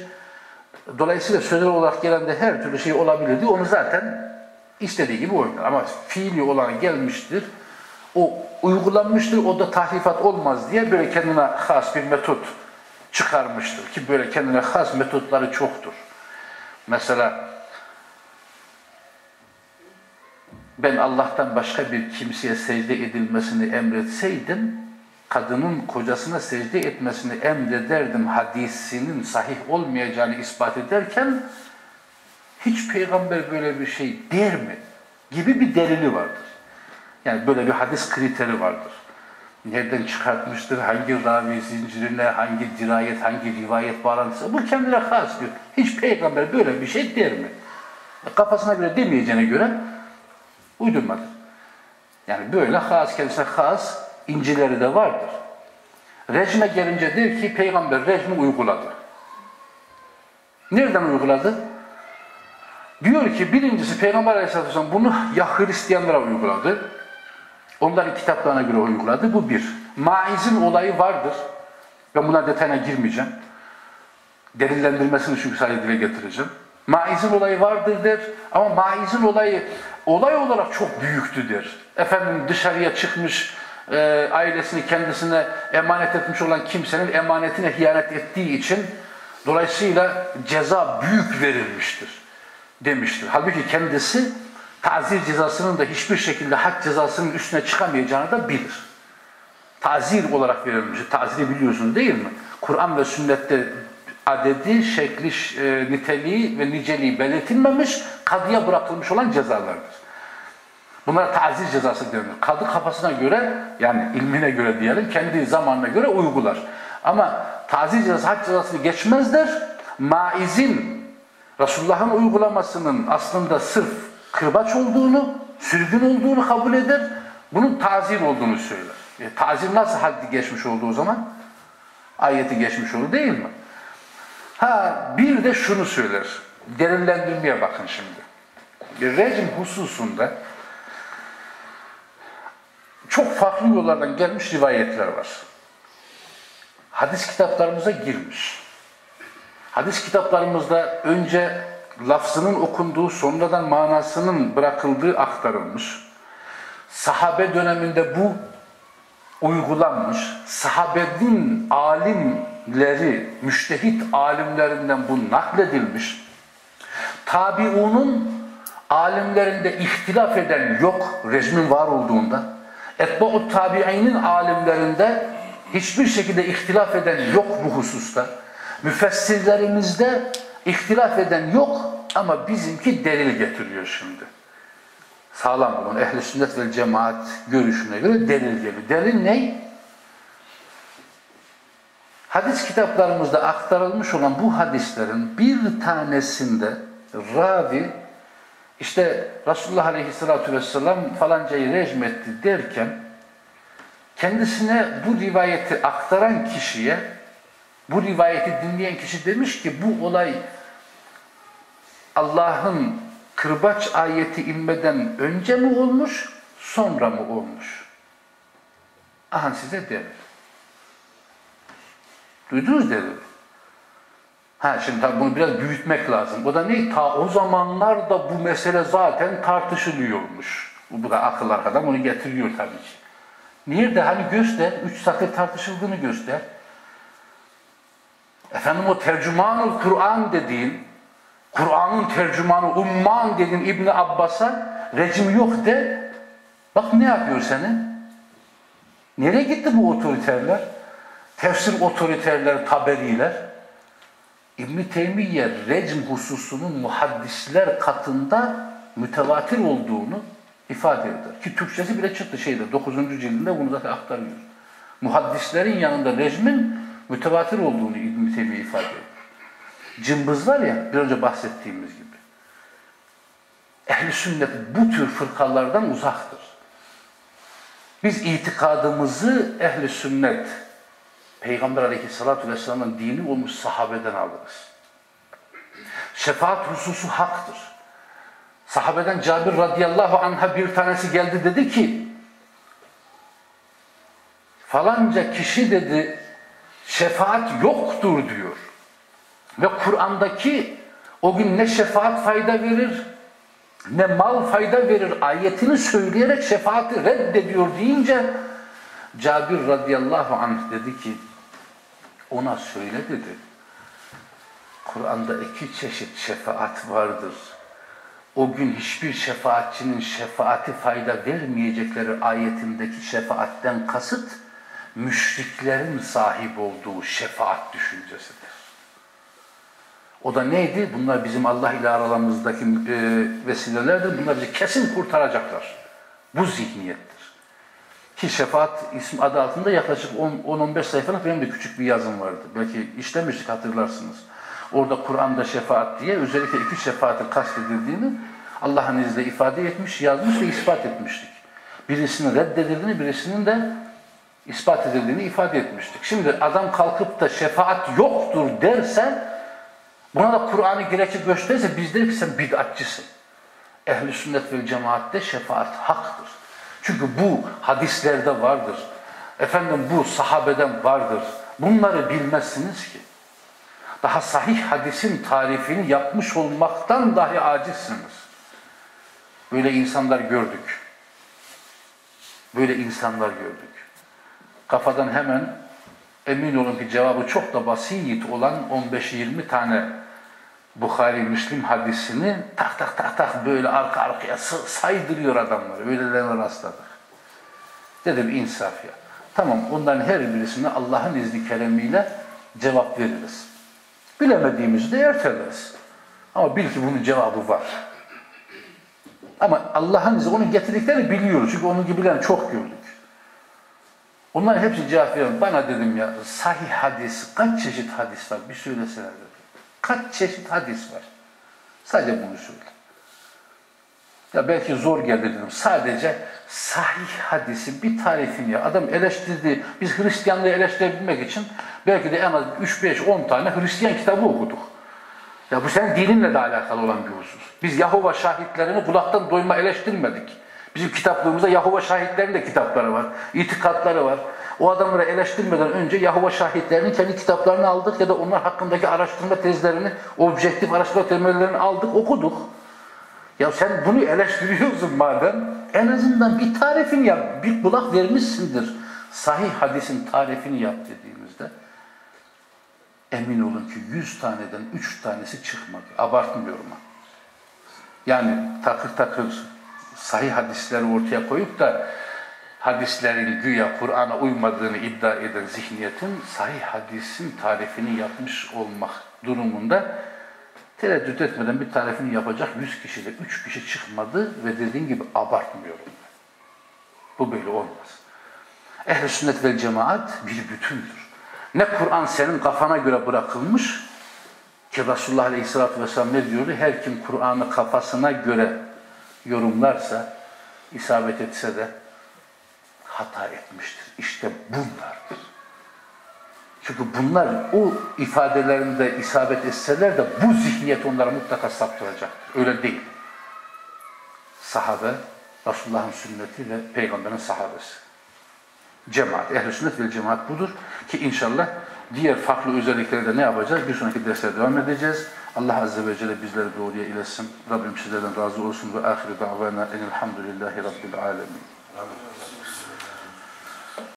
Dolayısıyla sözel olarak gelen de her türlü şey olabilirdi. Onu zaten istediği gibi oynar. Ama fiili olan gelmiştir. O uygulanmıştır. O da tahrifat olmaz diye böyle kendine has bir metot çıkarmıştır. Ki böyle kendine has metotları çoktur. Mesela ben Allah'tan başka bir kimseye secde edilmesini emretseydim, kadının kocasına secde etmesini emrederdim hadisinin sahih olmayacağını ispat ederken, hiç peygamber böyle bir şey der mi? Gibi bir delili vardır. Yani böyle bir hadis kriteri vardır. Nereden çıkartmıştır, hangi ravi zincirine, hangi dirayet, hangi rivayet bağlantısı. Bu kendine has diyor. Hiç peygamber böyle bir şey der mi? Kafasına göre demeyeceğine göre uydurmadı. Yani böyle has, kendisine has incileri de vardır. Rejime gelince der ki peygamber rejimi uyguladı. Nereden uyguladı? Diyor ki birincisi Peygamber Aleyhisselatü Vesselam bunu ya Hristiyanlara uyguladı Onların kitaplarına göre uyguladı. Bu bir. Maizin olayı vardır. Ben buna detayına girmeyeceğim. Delillendirmesini çünkü sadece dile getireceğim. Maizin olayı vardır der. Ama maizin olayı olay olarak çok büyüktü der. Efendim dışarıya çıkmış, e, ailesini kendisine emanet etmiş olan kimsenin emanetine hıyanet ettiği için dolayısıyla ceza büyük verilmiştir demiştir. Halbuki kendisi tazir cezasının da hiçbir şekilde hak cezasının üstüne çıkamayacağını da bilir. Tazir olarak verilmiş. Taziri biliyorsun değil mi? Kur'an ve sünnette adedi, şekli, e, niteliği ve niceliği belirtilmemiş, kadıya bırakılmış olan cezalardır. Bunlara taziz cezası denir. Kadı kafasına göre yani ilmine göre diyelim kendi zamanına göre uygular. Ama taziz cezası had cezasını geçmezler. Maizin Resulullah'ın uygulamasının aslında sırf kırbaç olduğunu, sürgün olduğunu kabul eder. Bunun tazir olduğunu söyler. E, tazir nasıl haddi geçmiş oldu o zaman? Ayeti geçmiş oldu değil mi? Ha bir de şunu söyler. Derinlendirmeye bakın şimdi. Rejim hususunda çok farklı yollardan gelmiş rivayetler var. Hadis kitaplarımıza girmiş. Hadis kitaplarımızda önce lafzının okunduğu, sonradan manasının bırakıldığı aktarılmış. Sahabe döneminde bu uygulanmış. Sahabenin alimleri, müştehit alimlerinden bu nakledilmiş. Tabiunun alimlerinde ihtilaf eden yok, rejmin var olduğunda. Etba'u tabi'inin alimlerinde hiçbir şekilde ihtilaf eden yok bu hususta. Müfessirlerimizde ihtilaf eden yok ama bizimki delil getiriyor şimdi. Sağlam olun. Ehl-i sünnet ve cemaat görüşüne göre delil geliyor. Delil ne? Hadis kitaplarımızda aktarılmış olan bu hadislerin bir tanesinde ravi işte Resulullah Aleyhisselatü Vesselam falancayı rejim etti derken kendisine bu rivayeti aktaran kişiye bu rivayeti dinleyen kişi demiş ki bu olay Allah'ın kırbaç ayeti inmeden önce mi olmuş, sonra mı olmuş? Aha size delil. Duydunuz delil. Ha şimdi tabii bunu biraz büyütmek lazım. O da ne? Ta o zamanlar da bu mesele zaten tartışılıyormuş. Bu da akıl arkadan bunu getiriyor tabii ki. Nerede? Hani göster, üç satır tartışıldığını göster. Efendim o tercümanul Kur'an dediğin, Kur'an'ın tercümanı umman dediğin İbn Abbas'a rejim yok de, bak ne yapıyor seni? Nereye gitti bu otoriterler? Tefsir otoriterler, taberiler. İbn-i Teymiye recm hususunun muhaddisler katında mütevatir olduğunu ifade eder. Ki Türkçesi bile çıktı şeyde 9. cildinde bunu zaten aktarıyor. Muhaddislerin yanında recmin mütevatir olduğunu İbn-i Teymiye ifade ediyor. Cımbız var ya bir önce bahsettiğimiz gibi. Ehli sünnet bu tür fırkalardan uzaktır. Biz itikadımızı ehli sünnet Peygamber aleyhissalatü vesselamın dini olmuş sahabeden alırız. Şefaat hususu haktır. Sahabeden Cabir radıyallahu anh'a bir tanesi geldi dedi ki falanca kişi dedi şefaat yoktur diyor. Ve Kur'an'daki o gün ne şefaat fayda verir ne mal fayda verir ayetini söyleyerek şefaati reddediyor deyince Cabir radıyallahu anh dedi ki ona söyle dedi. Kur'an'da iki çeşit şefaat vardır. O gün hiçbir şefaatçinin şefaati fayda vermeyecekleri ayetindeki şefaatten kasıt müşriklerin sahip olduğu şefaat düşüncesidir. O da neydi? Bunlar bizim Allah ile aramızdaki e, vesilelerdir. Bunlar bizi kesin kurtaracaklar. Bu zihniyettir. Ki şefaat isim adı altında yaklaşık 10-15 sayfalık benim de küçük bir yazım vardı. Belki işlemiştik hatırlarsınız. Orada Kur'an'da şefaat diye özellikle iki şefaatin kastedildiğini Allah'ın izniyle ifade etmiş, yazmış ve ispat etmiştik. Birisinin reddedildiğini, birisinin de ispat edildiğini ifade etmiştik. Şimdi adam kalkıp da şefaat yoktur derse buna da Kur'an'ı gerekçe gösterirse biz deriz ki sen bid'atçısın. Ehl-i sünnet ve cemaatte şefaat haktır. Çünkü bu hadislerde vardır. Efendim bu sahabeden vardır. Bunları bilmezsiniz ki. Daha sahih hadisin tarifini yapmış olmaktan dahi acizsiniz. Böyle insanlar gördük. Böyle insanlar gördük. Kafadan hemen emin olun ki cevabı çok da basit olan 15-20 tane Bukhari Müslim hadisini tak tak tak tak böyle arka arkaya saydırıyor adamları. Öylelerine rastladık. Dedim insaf ya. Tamam onların her birisine Allah'ın izni keremiyle cevap veririz. Bilemediğimizde erteleriz. Ama bil ki bunun cevabı var. Ama Allah'ın izniyle onun getirdiklerini biliyoruz. Çünkü onun gibilerini çok gördük. Onların hepsi cevap veriyor. Bana dedim ya sahih hadis, kaç çeşit hadis var bir söylesene dedim. Kaç çeşit hadis var? Sadece bunu söyle. Ya belki zor geldi dedim. Sadece sahih hadisi bir tarifini ya. Adam eleştirdi. Biz Hristiyanlığı eleştirebilmek için belki de en az 3-5-10 tane Hristiyan kitabı okuduk. Ya bu senin dininle de alakalı olan bir husus. Biz Yahova şahitlerini kulaktan doyma eleştirmedik. Bizim kitaplığımızda Yahova şahitlerinin de kitapları var, itikatları var. O adamları eleştirmeden önce Yahova şahitlerinin kendi kitaplarını aldık ya da onlar hakkındaki araştırma tezlerini, objektif araştırma temellerini aldık, okuduk. Ya sen bunu eleştiriyorsun madem, en azından bir tarifini yap, bir kulak vermişsindir. Sahih hadisin tarifini yap dediğimizde, emin olun ki 100 taneden 3 tanesi çıkmadı. Abartmıyorum ha. Yani takır takır sahih hadisleri ortaya koyup da hadislerin güya Kur'an'a uymadığını iddia eden zihniyetin sahih hadisin tarifini yapmış olmak durumunda tereddüt etmeden bir tarifini yapacak 100 kişide 3 kişi çıkmadı ve dediğim gibi abartmıyorum. Bu böyle olmaz. Ehl-i sünnet ve cemaat bir bütündür. Ne Kur'an senin kafana göre bırakılmış ki Resulullah Aleyhisselatü Vesselam ne diyordu? Her kim Kur'an'ı kafasına göre yorumlarsa, isabet etse de hata etmiştir. İşte bunlardır. Çünkü bunlar o ifadelerinde isabet etseler de bu zihniyet onlara mutlaka saptıracaktır. Öyle değil. Sahabe, Resulullah'ın sünneti ve Peygamber'in sahabesi. Cemaat, ehl-i sünnet ve cemaat budur. Ki inşallah diğer farklı özellikleri de ne yapacağız? Bir sonraki derslere devam edeceğiz. Allah Azze ve Celle bizleri doğruya iletsin. Rabbim sizlerden razı olsun ve ahire davana enelhamdülillahi rabbil alemin. Amin.